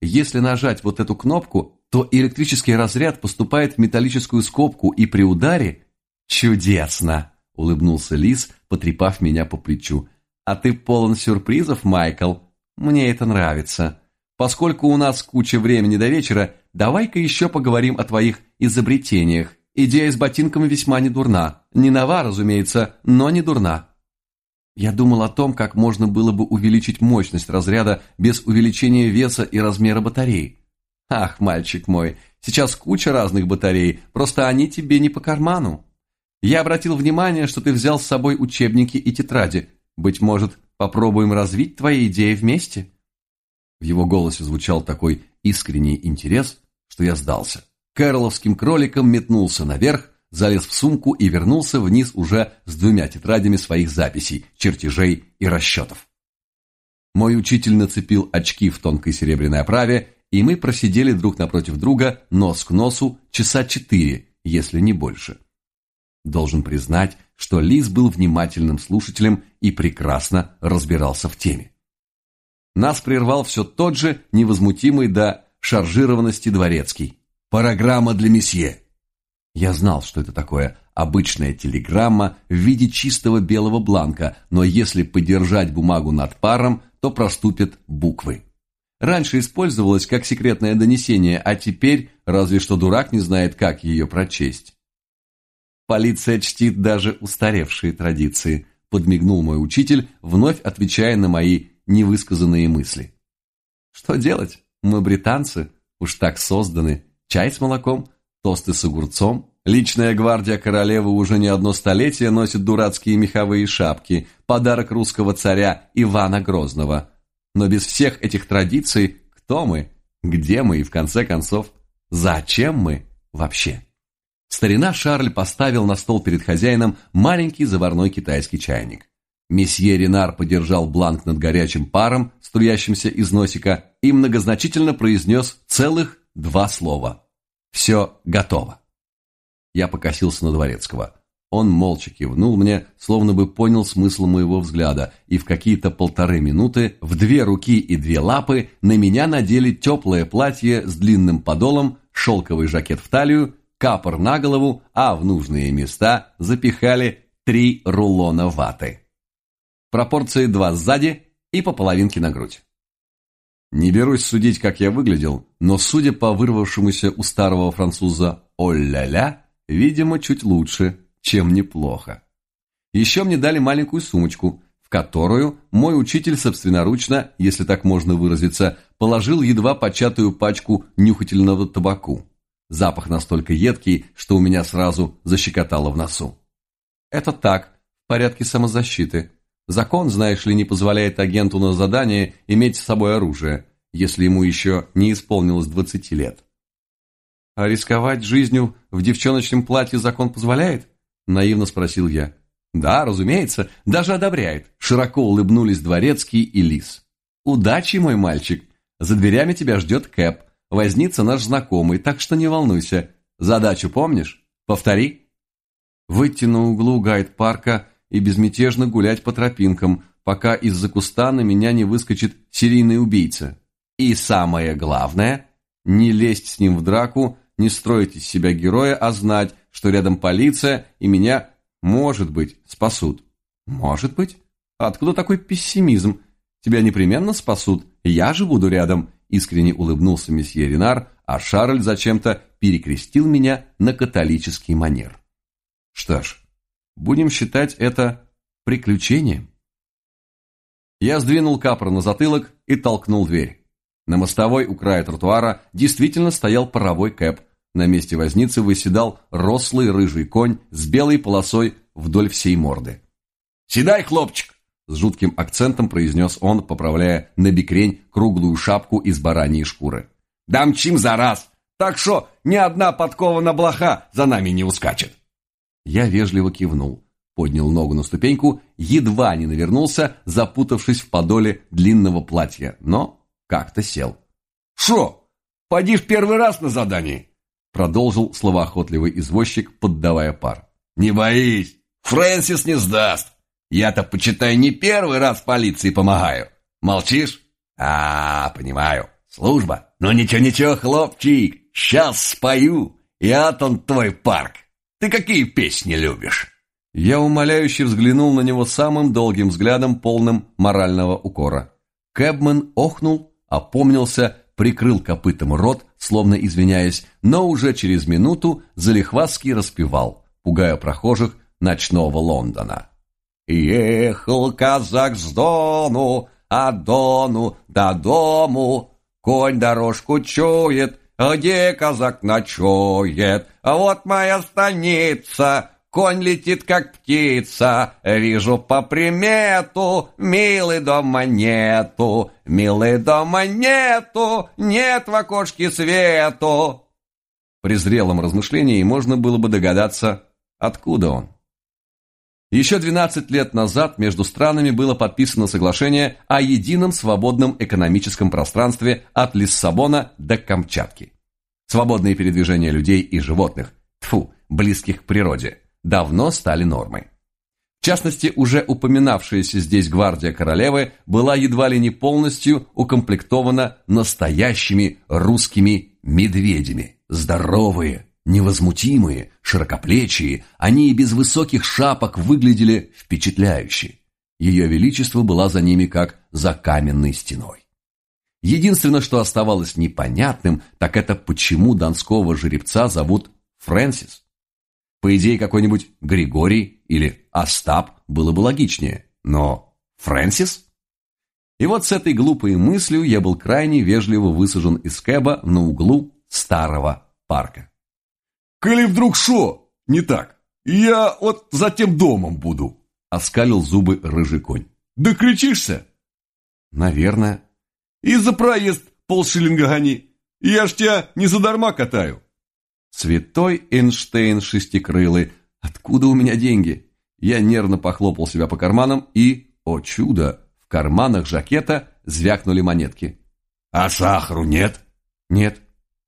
Если нажать вот эту кнопку, то электрический разряд поступает в металлическую скобку и при ударе... Чудесно! Улыбнулся Лис, потрепав меня по плечу. А ты полон сюрпризов, Майкл. Мне это нравится. Поскольку у нас куча времени до вечера, давай-ка еще поговорим о твоих изобретениях. Идея с ботинком весьма не дурна. Не нова, разумеется, но не дурна. Я думал о том, как можно было бы увеличить мощность разряда без увеличения веса и размера батареи. Ах, мальчик мой, сейчас куча разных батарей, просто они тебе не по карману. Я обратил внимание, что ты взял с собой учебники и тетради. Быть может, попробуем развить твои идеи вместе? В его голосе звучал такой искренний интерес, что я сдался. Кэроловским кроликом метнулся наверх, залез в сумку и вернулся вниз уже с двумя тетрадями своих записей, чертежей и расчетов. Мой учитель нацепил очки в тонкой серебряной оправе, и мы просидели друг напротив друга, нос к носу, часа четыре, если не больше. Должен признать, что Лиз был внимательным слушателем и прекрасно разбирался в теме. Нас прервал все тот же невозмутимый до шаржированности дворецкий. «Параграмма для месье». Я знал, что это такое обычная телеграмма в виде чистого белого бланка, но если подержать бумагу над паром, то проступят буквы. Раньше использовалась как секретное донесение, а теперь разве что дурак не знает, как ее прочесть. Полиция чтит даже устаревшие традиции, подмигнул мой учитель, вновь отвечая на мои невысказанные мысли. Что делать? Мы британцы, уж так созданы. Чай с молоком, тосты с огурцом. Личная гвардия королевы уже не одно столетие носит дурацкие меховые шапки, подарок русского царя Ивана Грозного. Но без всех этих традиций кто мы, где мы и, в конце концов, зачем мы вообще? Старина Шарль поставил на стол перед хозяином маленький заварной китайский чайник. Месье Ренар подержал бланк над горячим паром, струящимся из носика, и многозначительно произнес целых два слова. «Все готово». Я покосился на Дворецкого. Он молча кивнул мне, словно бы понял смысл моего взгляда, и в какие-то полторы минуты в две руки и две лапы на меня надели теплое платье с длинным подолом, шелковый жакет в талию, капор на голову, а в нужные места запихали три рулона ваты. Пропорции два сзади и по половинке на грудь. Не берусь судить, как я выглядел, но, судя по вырвавшемуся у старого француза «О-ля-ля», видимо, чуть лучше, чем неплохо. Еще мне дали маленькую сумочку, в которую мой учитель собственноручно, если так можно выразиться, положил едва початую пачку нюхательного табаку. Запах настолько едкий, что у меня сразу защекотало в носу. Это так, в порядке самозащиты. Закон, знаешь ли, не позволяет агенту на задание иметь с собой оружие, если ему еще не исполнилось 20 лет. А рисковать жизнью в девчоночном платье закон позволяет? Наивно спросил я. Да, разумеется, даже одобряет. Широко улыбнулись Дворецкий и Лис. Удачи, мой мальчик. За дверями тебя ждет Кэп. Вознится наш знакомый, так что не волнуйся. Задачу помнишь? Повтори. Выйти на углу гайд-парка и безмятежно гулять по тропинкам, пока из-за куста на меня не выскочит серийный убийца. И самое главное, не лезть с ним в драку, не строить из себя героя, а знать, что рядом полиция и меня, может быть, спасут. Может быть? Откуда такой пессимизм? Тебя непременно спасут, я же буду рядом, искренне улыбнулся месье Ренар, а Шарль зачем-то перекрестил меня на католический манер. Что ж, Будем считать это приключением. Я сдвинул капор на затылок и толкнул дверь. На мостовой у края тротуара действительно стоял паровой кэп. На месте возницы выседал рослый рыжий конь с белой полосой вдоль всей морды. «Седай, хлопчик!» С жутким акцентом произнес он, поправляя на бикрень круглую шапку из бараньей шкуры. «Дамчим за раз! Так что ни одна подкованная блоха за нами не ускачет!» Я вежливо кивнул, поднял ногу на ступеньку, едва не навернулся, запутавшись в подоле длинного платья, но как-то сел. «Шо, поди в первый раз на задании?» Продолжил словоохотливый извозчик, поддавая пар. «Не боись, Фрэнсис не сдаст. Я-то, почитай, не первый раз полиции помогаю. Молчишь? А, понимаю, служба. Ну ничего-ничего, хлопчик, сейчас спою. Я-то твой парк. Ты какие песни любишь?» Я умоляюще взглянул на него самым долгим взглядом, полным морального укора. Кэбмен охнул, опомнился, прикрыл копытом рот, словно извиняясь, но уже через минуту залихватски распевал, пугая прохожих ночного Лондона. «Ехал казак с Дону, а Дону до дому, конь дорожку чует, где казак ночует, вот моя станица, конь летит, как птица, вижу по примету, милый дома нету, милый дома нету, нет в окошке свету. При зрелом размышлении можно было бы догадаться, откуда он. Еще 12 лет назад между странами было подписано соглашение о едином свободном экономическом пространстве от Лиссабона до Камчатки. Свободные передвижения людей и животных, тфу, близких к природе, давно стали нормой. В частности, уже упоминавшаяся здесь гвардия королевы была едва ли не полностью укомплектована настоящими русскими медведями. Здоровые, Невозмутимые, широкоплечие, они и без высоких шапок выглядели впечатляюще. Ее величество была за ними как за каменной стеной. Единственное, что оставалось непонятным, так это почему донского жеребца зовут Фрэнсис. По идее, какой-нибудь Григорий или Остап было бы логичнее, но Фрэнсис? И вот с этой глупой мыслью я был крайне вежливо высажен из кэба на углу старого парка. «Коли вдруг шо? Не так. Я вот за тем домом буду», — оскалил зубы рыжий конь. «Да кричишься?» «Наверное». «И за проезд полшиллинга гони. Я ж тебя не задарма катаю». «Святой Эйнштейн шестикрылый, откуда у меня деньги?» Я нервно похлопал себя по карманам и, о чудо, в карманах жакета звякнули монетки. «А сахару нет?» «Нет».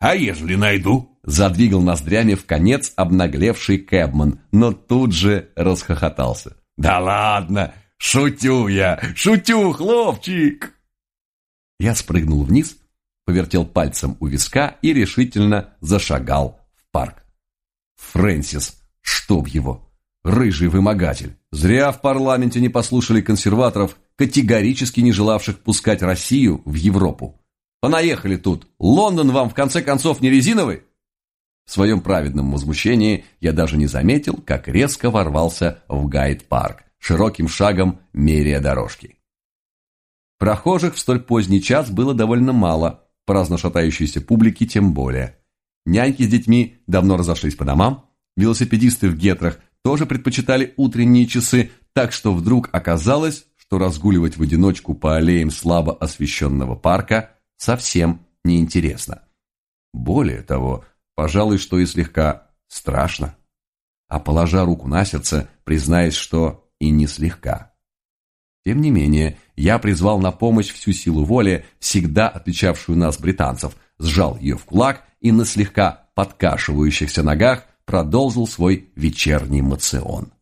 «А ежели найду?» Задвигал ноздрями в конец обнаглевший Кэбман, но тут же расхохотался. «Да ладно! Шутю я! Шутю, хлопчик!» Я спрыгнул вниз, повертел пальцем у виска и решительно зашагал в парк. Фрэнсис, чтоб его. Рыжий вымогатель. Зря в парламенте не послушали консерваторов, категорически не желавших пускать Россию в Европу. Понаехали тут. Лондон вам в конце концов не резиновый? В своем праведном возмущении я даже не заметил, как резко ворвался в гайд-парк, широким шагом меряя дорожки. Прохожих в столь поздний час было довольно мало, праздно шатающейся публики тем более. Няньки с детьми давно разошлись по домам, велосипедисты в гетрах тоже предпочитали утренние часы, так что вдруг оказалось, что разгуливать в одиночку по аллеям слабо освещенного парка совсем неинтересно. Более того, пожалуй, что и слегка страшно. А положа руку на сердце, признаюсь, что и не слегка. Тем не менее, я призвал на помощь всю силу воли, всегда отличавшую нас, британцев, сжал ее в кулак и на слегка подкашивающихся ногах продолжил свой вечерний мацион.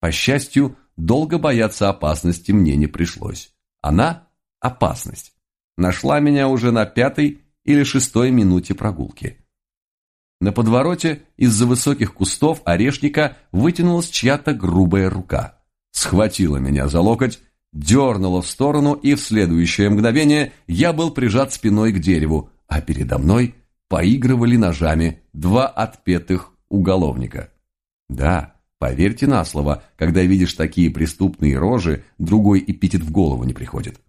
По счастью, долго бояться опасности мне не пришлось. Она, опасность, нашла меня уже на пятой или шестой минуте прогулки. На подвороте из-за высоких кустов орешника вытянулась чья-то грубая рука. Схватила меня за локоть, дернула в сторону, и в следующее мгновение я был прижат спиной к дереву, а передо мной поигрывали ножами два отпетых уголовника. Да, поверьте на слово, когда видишь такие преступные рожи, другой эпитет в голову не приходит.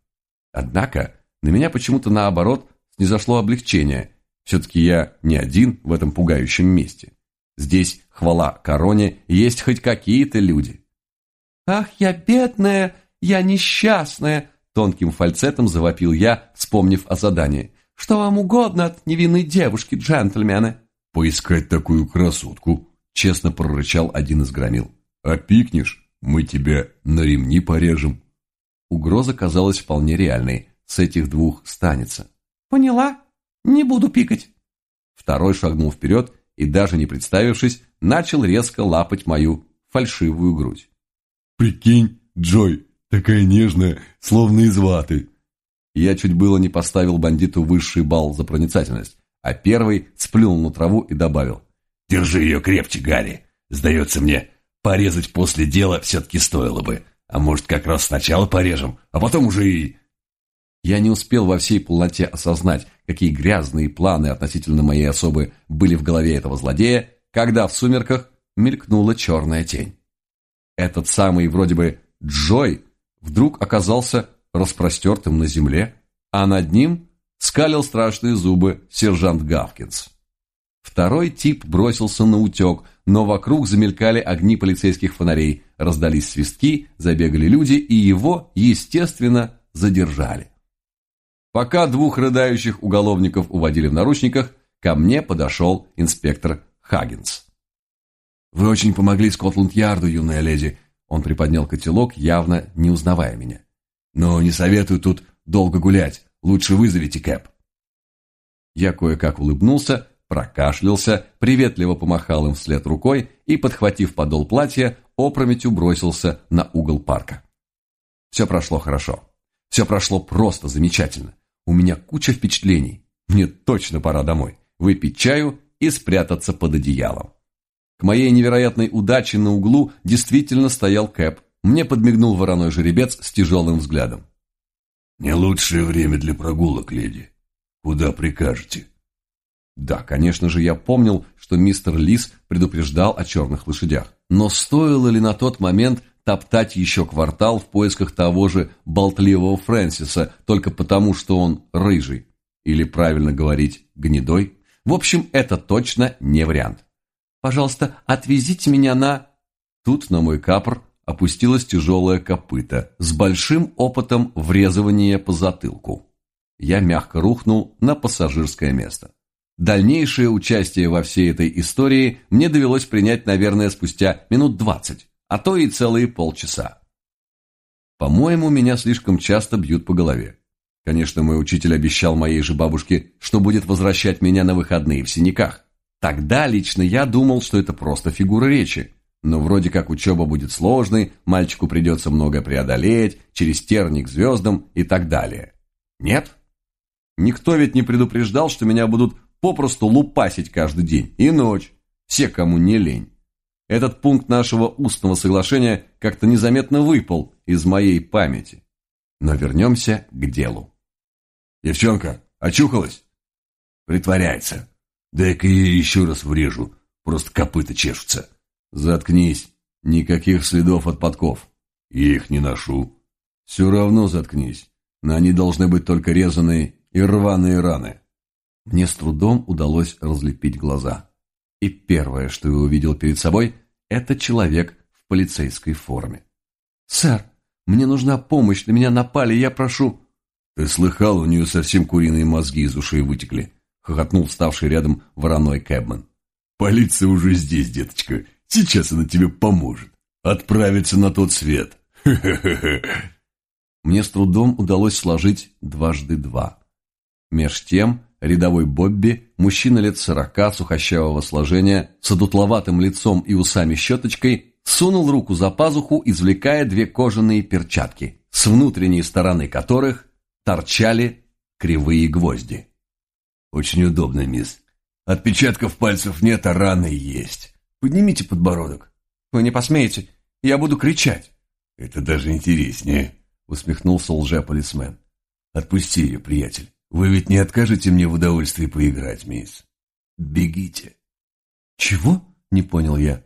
Однако на меня почему-то наоборот снизошло облегчение – все-таки я не один в этом пугающем месте. Здесь, хвала короне, есть хоть какие-то люди. «Ах, я бедная, я несчастная!» Тонким фальцетом завопил я, вспомнив о задании. «Что вам угодно от невинной девушки, джентльмены?» «Поискать такую красотку», — честно прорычал один из громил. «А пикнешь, мы тебя на ремни порежем». Угроза казалась вполне реальной. С этих двух станется. «Поняла?» Не буду пикать. Второй шагнул вперед и, даже не представившись, начал резко лапать мою фальшивую грудь. «Прикинь, Джой, такая нежная, словно из ваты!» Я чуть было не поставил бандиту высший балл за проницательность, а первый сплюнул на траву и добавил. «Держи ее крепче, Гарри. Сдается мне, порезать после дела все-таки стоило бы. А может, как раз сначала порежем, а потом уже и...» Я не успел во всей полноте осознать, какие грязные планы относительно моей особы были в голове этого злодея, когда в сумерках мелькнула черная тень. Этот самый вроде бы Джой вдруг оказался распростертым на земле, а над ним скалил страшные зубы сержант Гавкинс. Второй тип бросился на утек, но вокруг замелькали огни полицейских фонарей, раздались свистки, забегали люди, и его, естественно, задержали. Пока двух рыдающих уголовников уводили в наручниках, ко мне подошел инспектор Хаггинс. «Вы очень помогли Скотланд-Ярду, юная леди», он приподнял котелок, явно не узнавая меня. «Но не советую тут долго гулять, лучше вызовите Кэп». Я кое-как улыбнулся, прокашлялся, приветливо помахал им вслед рукой и, подхватив подол платья, опрометью бросился на угол парка. Все прошло хорошо. Все прошло просто замечательно. У меня куча впечатлений. Мне точно пора домой. Выпить чаю и спрятаться под одеялом. К моей невероятной удаче на углу действительно стоял Кэп. Мне подмигнул вороной жеребец с тяжелым взглядом. «Не лучшее время для прогулок, леди. Куда прикажете?» Да, конечно же, я помнил, что мистер Лис предупреждал о черных лошадях. Но стоило ли на тот момент топтать еще квартал в поисках того же болтливого Фрэнсиса, только потому, что он рыжий. Или, правильно говорить, гнедой. В общем, это точно не вариант. «Пожалуйста, отвезите меня на...» Тут на мой капр опустилась тяжелая копыта с большим опытом врезывания по затылку. Я мягко рухнул на пассажирское место. Дальнейшее участие во всей этой истории мне довелось принять, наверное, спустя минут двадцать а то и целые полчаса. По-моему, меня слишком часто бьют по голове. Конечно, мой учитель обещал моей же бабушке, что будет возвращать меня на выходные в синяках. Тогда лично я думал, что это просто фигура речи. Но вроде как учеба будет сложной, мальчику придется много преодолеть, через терник звездам и так далее. Нет? Никто ведь не предупреждал, что меня будут попросту лупасить каждый день и ночь. Все, кому не лень. Этот пункт нашего устного соглашения как-то незаметно выпал из моей памяти. Но вернемся к делу. «Девчонка, очухалась?» «Притворяется. Дай-ка я еще раз врежу, просто копыта чешутся». «Заткнись. Никаких следов от подков». «Я их не ношу». «Все равно заткнись. На они должны быть только резаные и рваные раны». Мне с трудом удалось разлепить глаза. И первое, что я увидел перед собой, это человек в полицейской форме. «Сэр, мне нужна помощь, на меня напали, я прошу...» «Ты слыхал, у нее совсем куриные мозги из ушей вытекли», — хохотнул ставший рядом вороной Кэбман. «Полиция уже здесь, деточка. Сейчас она тебе поможет. Отправиться на тот свет. Мне с трудом удалось сложить дважды два. Меж тем рядовой Бобби, мужчина лет сорока, сухощавого сложения, с одутловатым лицом и усами-щеточкой, сунул руку за пазуху, извлекая две кожаные перчатки, с внутренней стороны которых торчали кривые гвозди. «Очень удобно, мисс. Отпечатков пальцев нет, а раны есть. Поднимите подбородок». «Вы не посмеете, я буду кричать». «Это даже интереснее», — усмехнулся лже-полисмен. «Отпусти ее, приятель. Вы ведь не откажете мне в удовольствии поиграть, мисс? Бегите. Чего? Не понял я.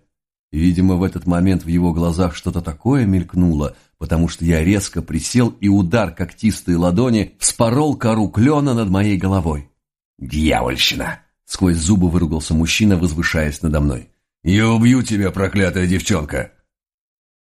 Видимо, в этот момент в его глазах что-то такое мелькнуло, потому что я резко присел, и удар когтистой ладони вспорол кору клена над моей головой. «Дьявольщина!» — сквозь зубы выругался мужчина, возвышаясь надо мной. «Я убью тебя, проклятая девчонка!»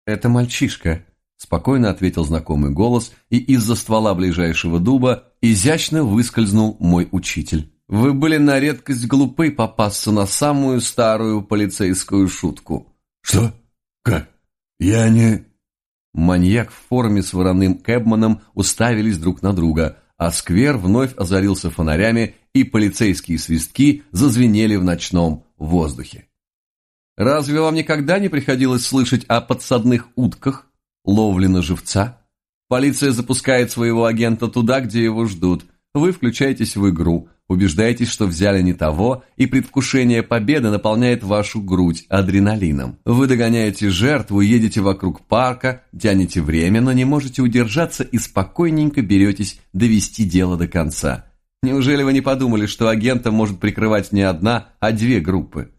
«Это мальчишка», Спокойно ответил знакомый голос, и из-за ствола ближайшего дуба изящно выскользнул мой учитель. Вы были на редкость глупы попасться на самую старую полицейскую шутку. Что? Как? Я не... Маньяк в форме с вороным кэбманом уставились друг на друга, а сквер вновь озарился фонарями, и полицейские свистки зазвенели в ночном воздухе. Разве вам никогда не приходилось слышать о подсадных утках, ловли на живца. Полиция запускает своего агента туда, где его ждут. Вы включаетесь в игру, убеждаетесь, что взяли не того, и предвкушение победы наполняет вашу грудь адреналином. Вы догоняете жертву, едете вокруг парка, тянете время, но не можете удержаться и спокойненько беретесь довести дело до конца. Неужели вы не подумали, что агента может прикрывать не одна, а две группы?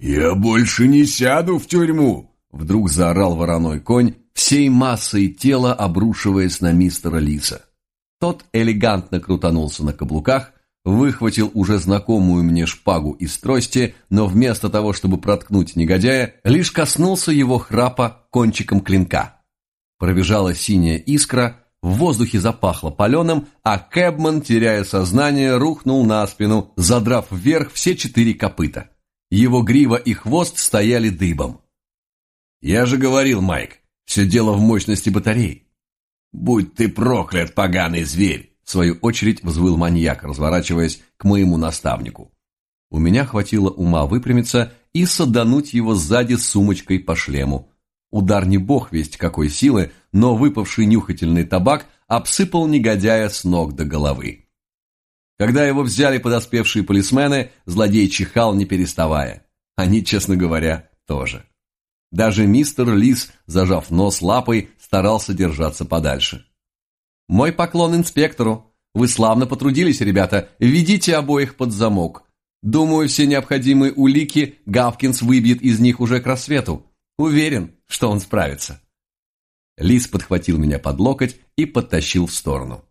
«Я больше не сяду в тюрьму!» Вдруг заорал вороной конь, всей массой тела обрушиваясь на мистера Лиса. Тот элегантно крутанулся на каблуках, выхватил уже знакомую мне шпагу из трости, но вместо того, чтобы проткнуть негодяя, лишь коснулся его храпа кончиком клинка. Пробежала синяя искра, в воздухе запахло паленым, а Кэбман, теряя сознание, рухнул на спину, задрав вверх все четыре копыта. Его грива и хвост стояли дыбом. «Я же говорил, Майк, все дело в мощности батарей. Будь ты проклят, поганый зверь! В свою очередь взвыл маньяк, разворачиваясь к моему наставнику. У меня хватило ума выпрямиться и садануть его сзади сумочкой по шлему. Удар не бог весть какой силы, но выпавший нюхательный табак обсыпал негодяя с ног до головы. Когда его взяли подоспевшие полисмены, злодей чихал не переставая. Они, честно говоря, тоже. Даже мистер Лис, зажав нос лапой, старался держаться подальше. «Мой поклон инспектору. Вы славно потрудились, ребята. Ведите обоих под замок. Думаю, все необходимые улики Гавкинс выбьет из них уже к рассвету. Уверен, что он справится». Лис подхватил меня под локоть и подтащил в сторону.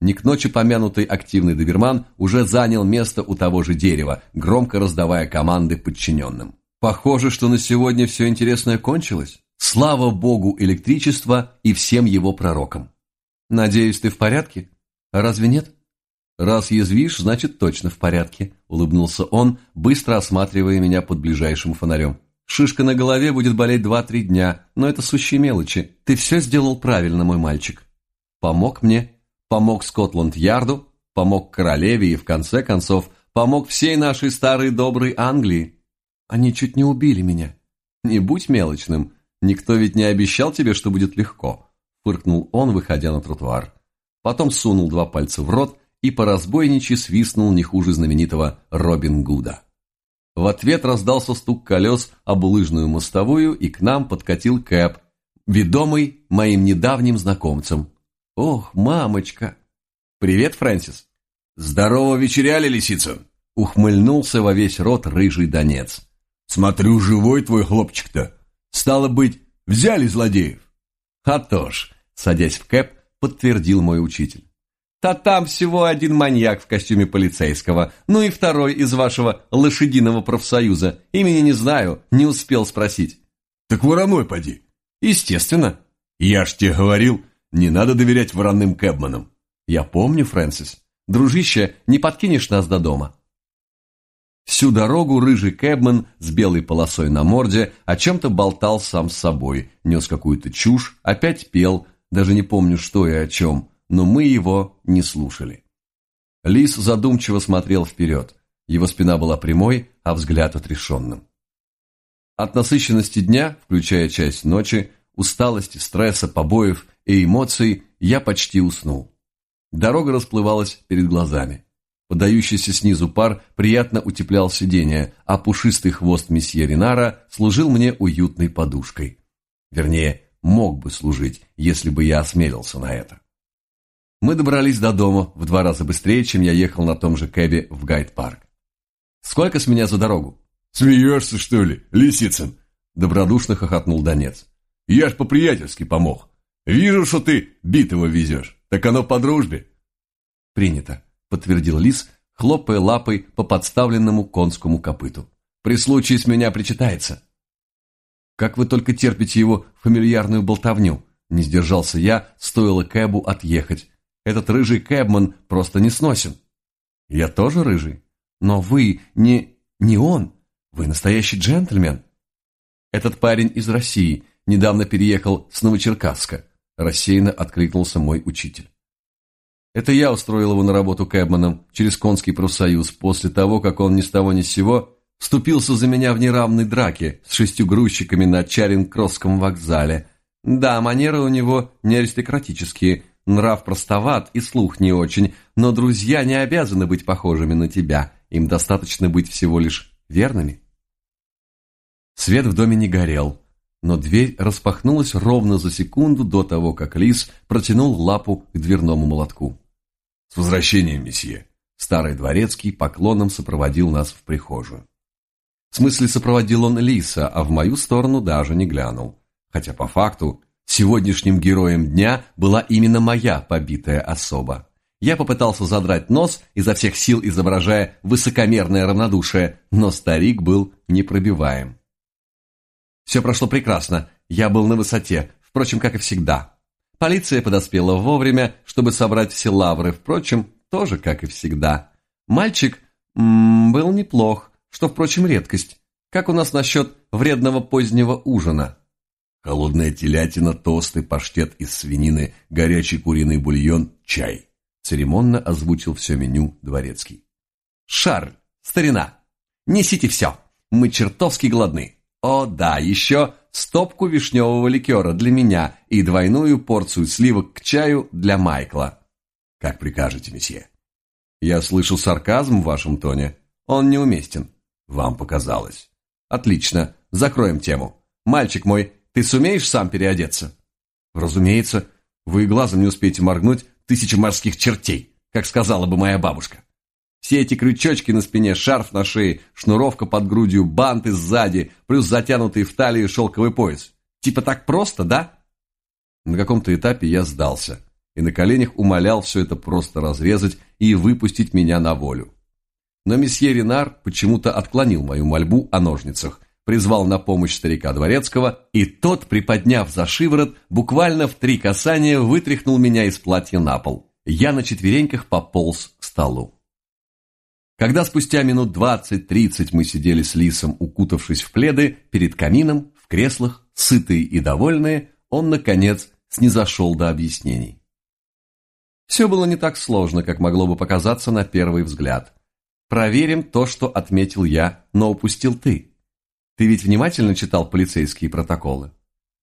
Не к ночи помянутый активный доберман уже занял место у того же дерева, громко раздавая команды подчиненным. Похоже, что на сегодня все интересное кончилось. Слава богу электричества и всем его пророкам. Надеюсь, ты в порядке? Разве нет? Раз язвишь, значит точно в порядке, улыбнулся он, быстро осматривая меня под ближайшим фонарем. Шишка на голове будет болеть два-три дня, но это сущие мелочи. Ты все сделал правильно, мой мальчик. Помог мне, помог Скотланд-Ярду, помог королеве и, в конце концов, помог всей нашей старой доброй Англии. Они чуть не убили меня. Не будь мелочным. Никто ведь не обещал тебе, что будет легко. Фыркнул он, выходя на тротуар. Потом сунул два пальца в рот и по разбойничьи свистнул не хуже знаменитого Робин Гуда. В ответ раздался стук колес об улыжную мостовую, и к нам подкатил Кэп, ведомый моим недавним знакомцем. «Ох, мамочка!» «Привет, Фрэнсис!» «Здорово вечеряли, лисица!» Ухмыльнулся во весь рот рыжий донец. «Смотрю, живой твой хлопчик-то! Стало быть, взяли злодеев!» «А то ж!» Садясь в кэп, подтвердил мой учитель. «Та там всего один маньяк в костюме полицейского, ну и второй из вашего лошадиного профсоюза. Имени не знаю, не успел спросить». «Так вороной поди!» «Естественно!» «Я ж тебе говорил, не надо доверять вороным кэбманам!» «Я помню, Фрэнсис. Дружище, не подкинешь нас до дома?» Всю дорогу рыжий кэбмен с белой полосой на морде о чем-то болтал сам с собой, нес какую-то чушь, опять пел, даже не помню что и о чем, но мы его не слушали. Лис задумчиво смотрел вперед, его спина была прямой, а взгляд отрешенным. От насыщенности дня, включая часть ночи, усталости, стресса, побоев и эмоций, я почти уснул. Дорога расплывалась перед глазами. Подающийся снизу пар приятно утеплял сиденье, а пушистый хвост месье Ринара служил мне уютной подушкой. Вернее, мог бы служить, если бы я осмелился на это. Мы добрались до дома в два раза быстрее, чем я ехал на том же кэбе в Гайд-парк. «Сколько с меня за дорогу?» «Смеешься, что ли, Лисицын?» Добродушно хохотнул Донец. «Я ж по-приятельски помог. Вижу, что ты битого везешь. Так оно по дружбе». «Принято», — подтвердил Лис, хлопая лапой по подставленному конскому копыту. «При случае с меня причитается». «Как вы только терпите его фамильярную болтовню?» Не сдержался я, стоило Кэбу отъехать. Этот рыжий Кэбман просто не сносен. «Я тоже рыжий. Но вы не... не он. Вы настоящий джентльмен». «Этот парень из России. Недавно переехал с Новочеркасска», рассеянно откликнулся мой учитель. Это я устроил его на работу кэбманом через конский профсоюз после того, как он ни с того ни с сего вступился за меня в неравной драке с шестью грузчиками на Чаринг-Кросском вокзале. Да, манеры у него не аристократические, нрав простоват и слух не очень, но друзья не обязаны быть похожими на тебя, им достаточно быть всего лишь верными. Свет в доме не горел, но дверь распахнулась ровно за секунду до того, как Лис протянул лапу к дверному молотку. «С возвращением, месье!» Старый дворецкий поклоном сопроводил нас в прихожую. В смысле, сопроводил он Лиса, а в мою сторону даже не глянул. Хотя по факту, сегодняшним героем дня была именно моя побитая особа. Я попытался задрать нос, изо всех сил изображая высокомерное равнодушие, но старик был непробиваем. Все прошло прекрасно, я был на высоте, впрочем, как и всегда. Полиция подоспела вовремя, чтобы собрать все лавры, впрочем, тоже как и всегда. Мальчик м -м, был неплох, что, впрочем, редкость. Как у нас насчет вредного позднего ужина? Холодная телятина, тосты, паштет из свинины, горячий куриный бульон, чай. Церемонно озвучил все меню дворецкий. Шарль, старина, несите все, мы чертовски голодны. О да, еще стопку вишневого ликера для меня и двойную порцию сливок к чаю для Майкла. Как прикажете, месье. Я слышу сарказм в вашем тоне. Он неуместен. Вам показалось. Отлично, закроем тему. Мальчик мой, ты сумеешь сам переодеться? Разумеется, вы глазом не успеете моргнуть тысячи морских чертей, как сказала бы моя бабушка. Все эти крючочки на спине, шарф на шее, шнуровка под грудью, банты сзади, плюс затянутый в талию шелковый пояс. Типа так просто, да? На каком-то этапе я сдался и на коленях умолял все это просто разрезать и выпустить меня на волю. Но месье Ренар почему-то отклонил мою мольбу о ножницах, призвал на помощь старика Дворецкого, и тот, приподняв за шиворот, буквально в три касания вытряхнул меня из платья на пол. Я на четвереньках пополз к столу. Когда спустя минут двадцать-тридцать мы сидели с Лисом, укутавшись в пледы, перед камином, в креслах, сытые и довольные, он, наконец, снизошел до объяснений. Все было не так сложно, как могло бы показаться на первый взгляд. Проверим то, что отметил я, но упустил ты. Ты ведь внимательно читал полицейские протоколы?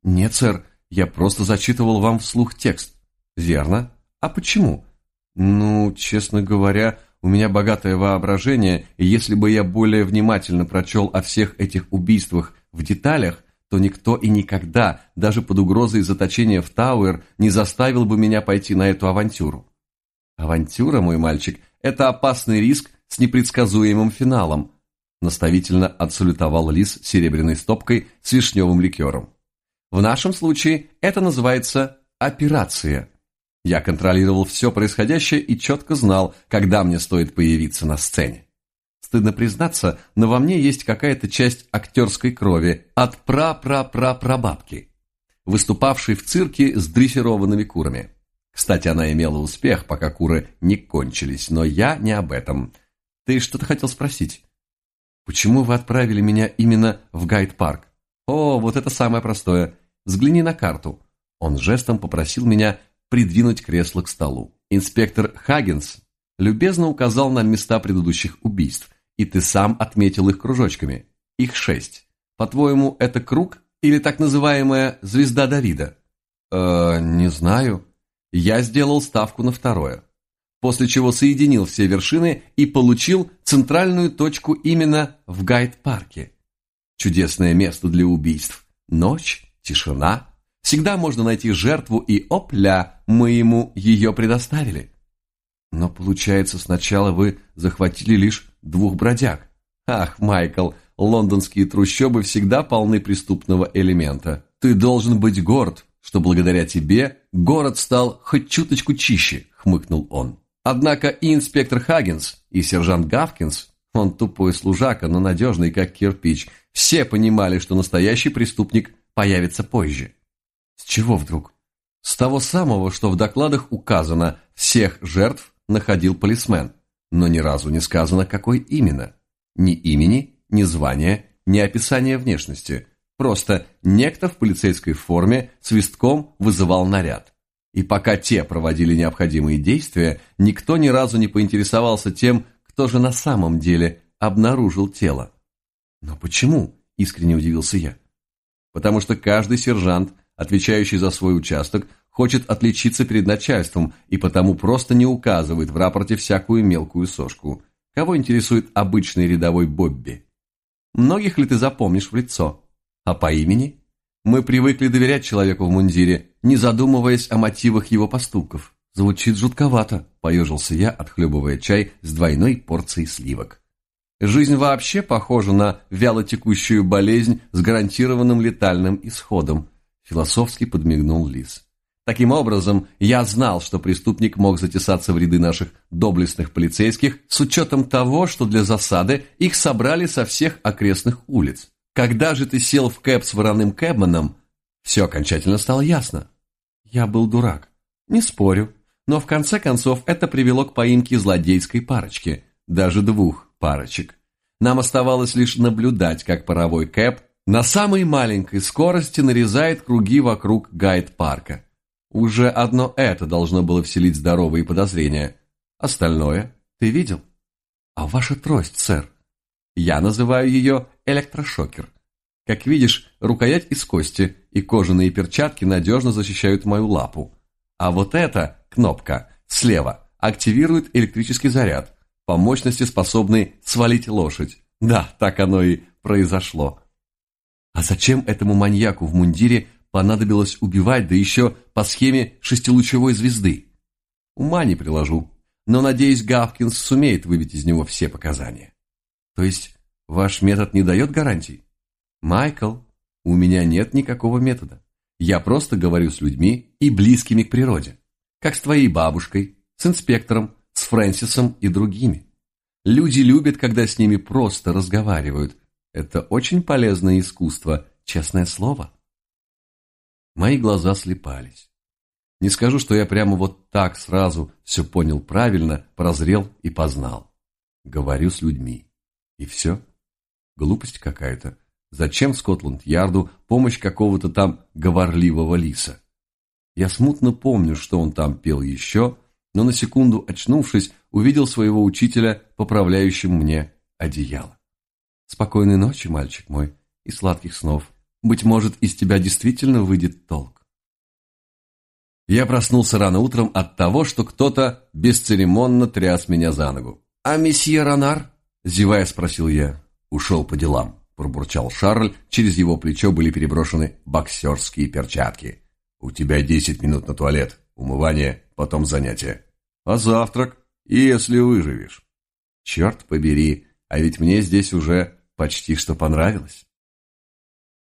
Нет, сэр, я просто зачитывал вам вслух текст. Верно. А почему? Ну, честно говоря, У меня богатое воображение, и если бы я более внимательно прочел о всех этих убийствах в деталях, то никто и никогда, даже под угрозой заточения в Тауэр, не заставил бы меня пойти на эту авантюру. Авантюра, мой мальчик, это опасный риск с непредсказуемым финалом, наставительно отсалютовал Лис серебряной стопкой с вишневым ликером. В нашем случае это называется операция. Я контролировал все происходящее и четко знал, когда мне стоит появиться на сцене. Стыдно признаться, но во мне есть какая-то часть актерской крови от пра-пра-пра-прабабки, выступавшей в цирке с дрессированными курами. Кстати, она имела успех, пока куры не кончились, но я не об этом. Ты что-то хотел спросить? Почему вы отправили меня именно в гайд-парк? О, вот это самое простое. Взгляни на карту. Он жестом попросил меня придвинуть кресло к столу. Инспектор Хагенс любезно указал нам места предыдущих убийств, и ты сам отметил их кружочками. Их шесть. По-твоему, это круг или так называемая звезда Давида? Э, не знаю. Я сделал ставку на второе. После чего соединил все вершины и получил центральную точку именно в гайд-парке. Чудесное место для убийств. Ночь, тишина, Всегда можно найти жертву, и опля, мы ему ее предоставили. Но получается, сначала вы захватили лишь двух бродяг. Ах, Майкл, лондонские трущобы всегда полны преступного элемента. Ты должен быть горд, что благодаря тебе город стал хоть чуточку чище, хмыкнул он. Однако и инспектор Хаггинс, и сержант Гавкинс, он тупой служака, но надежный, как кирпич, все понимали, что настоящий преступник появится позже. С чего вдруг? С того самого, что в докладах указано, всех жертв находил полисмен, но ни разу не сказано, какой именно. Ни имени, ни звания, ни описания внешности. Просто некто в полицейской форме свистком вызывал наряд. И пока те проводили необходимые действия, никто ни разу не поинтересовался тем, кто же на самом деле обнаружил тело. «Но почему?» – искренне удивился я. «Потому что каждый сержант отвечающий за свой участок, хочет отличиться перед начальством и потому просто не указывает в рапорте всякую мелкую сошку. Кого интересует обычный рядовой Бобби? Многих ли ты запомнишь в лицо? А по имени? Мы привыкли доверять человеку в мундире, не задумываясь о мотивах его поступков. Звучит жутковато, поежился я, отхлебывая чай с двойной порцией сливок. Жизнь вообще похожа на вялотекущую болезнь с гарантированным летальным исходом, Философски подмигнул Лис. Таким образом, я знал, что преступник мог затесаться в ряды наших доблестных полицейских с учетом того, что для засады их собрали со всех окрестных улиц. Когда же ты сел в кэб с вороным кэбманом, все окончательно стало ясно. Я был дурак. Не спорю. Но в конце концов это привело к поимке злодейской парочки. Даже двух парочек. Нам оставалось лишь наблюдать, как паровой кэб на самой маленькой скорости нарезает круги вокруг гайд-парка. Уже одно это должно было вселить здоровые подозрения. Остальное ты видел? А ваша трость, сэр? Я называю ее электрошокер. Как видишь, рукоять из кости и кожаные перчатки надежно защищают мою лапу. А вот эта кнопка слева активирует электрический заряд, по мощности способный свалить лошадь. Да, так оно и произошло. А зачем этому маньяку в мундире понадобилось убивать, да еще по схеме шестилучевой звезды? Ума не приложу, но, надеюсь, Гавкинс сумеет выбить из него все показания. То есть ваш метод не дает гарантий? Майкл, у меня нет никакого метода. Я просто говорю с людьми и близкими к природе. Как с твоей бабушкой, с инспектором, с Фрэнсисом и другими. Люди любят, когда с ними просто разговаривают, это очень полезное искусство, честное слово. Мои глаза слепались. Не скажу, что я прямо вот так сразу все понял правильно, прозрел и познал. Говорю с людьми. И все? Глупость какая-то. Зачем Скотланд-Ярду помощь какого-то там говорливого лиса? Я смутно помню, что он там пел еще, но на секунду очнувшись, увидел своего учителя, поправляющим мне одеяло. Спокойной ночи, мальчик мой, и сладких снов. Быть может, из тебя действительно выйдет толк. Я проснулся рано утром от того, что кто-то бесцеремонно тряс меня за ногу. А месье Ронар? Зевая спросил я. Ушел по делам, пробурчал Шарль. Через его плечо были переброшены боксерские перчатки. У тебя десять минут на туалет, умывание, потом занятия. А завтрак, если выживешь. Черт побери, а ведь мне здесь уже почти что понравилось.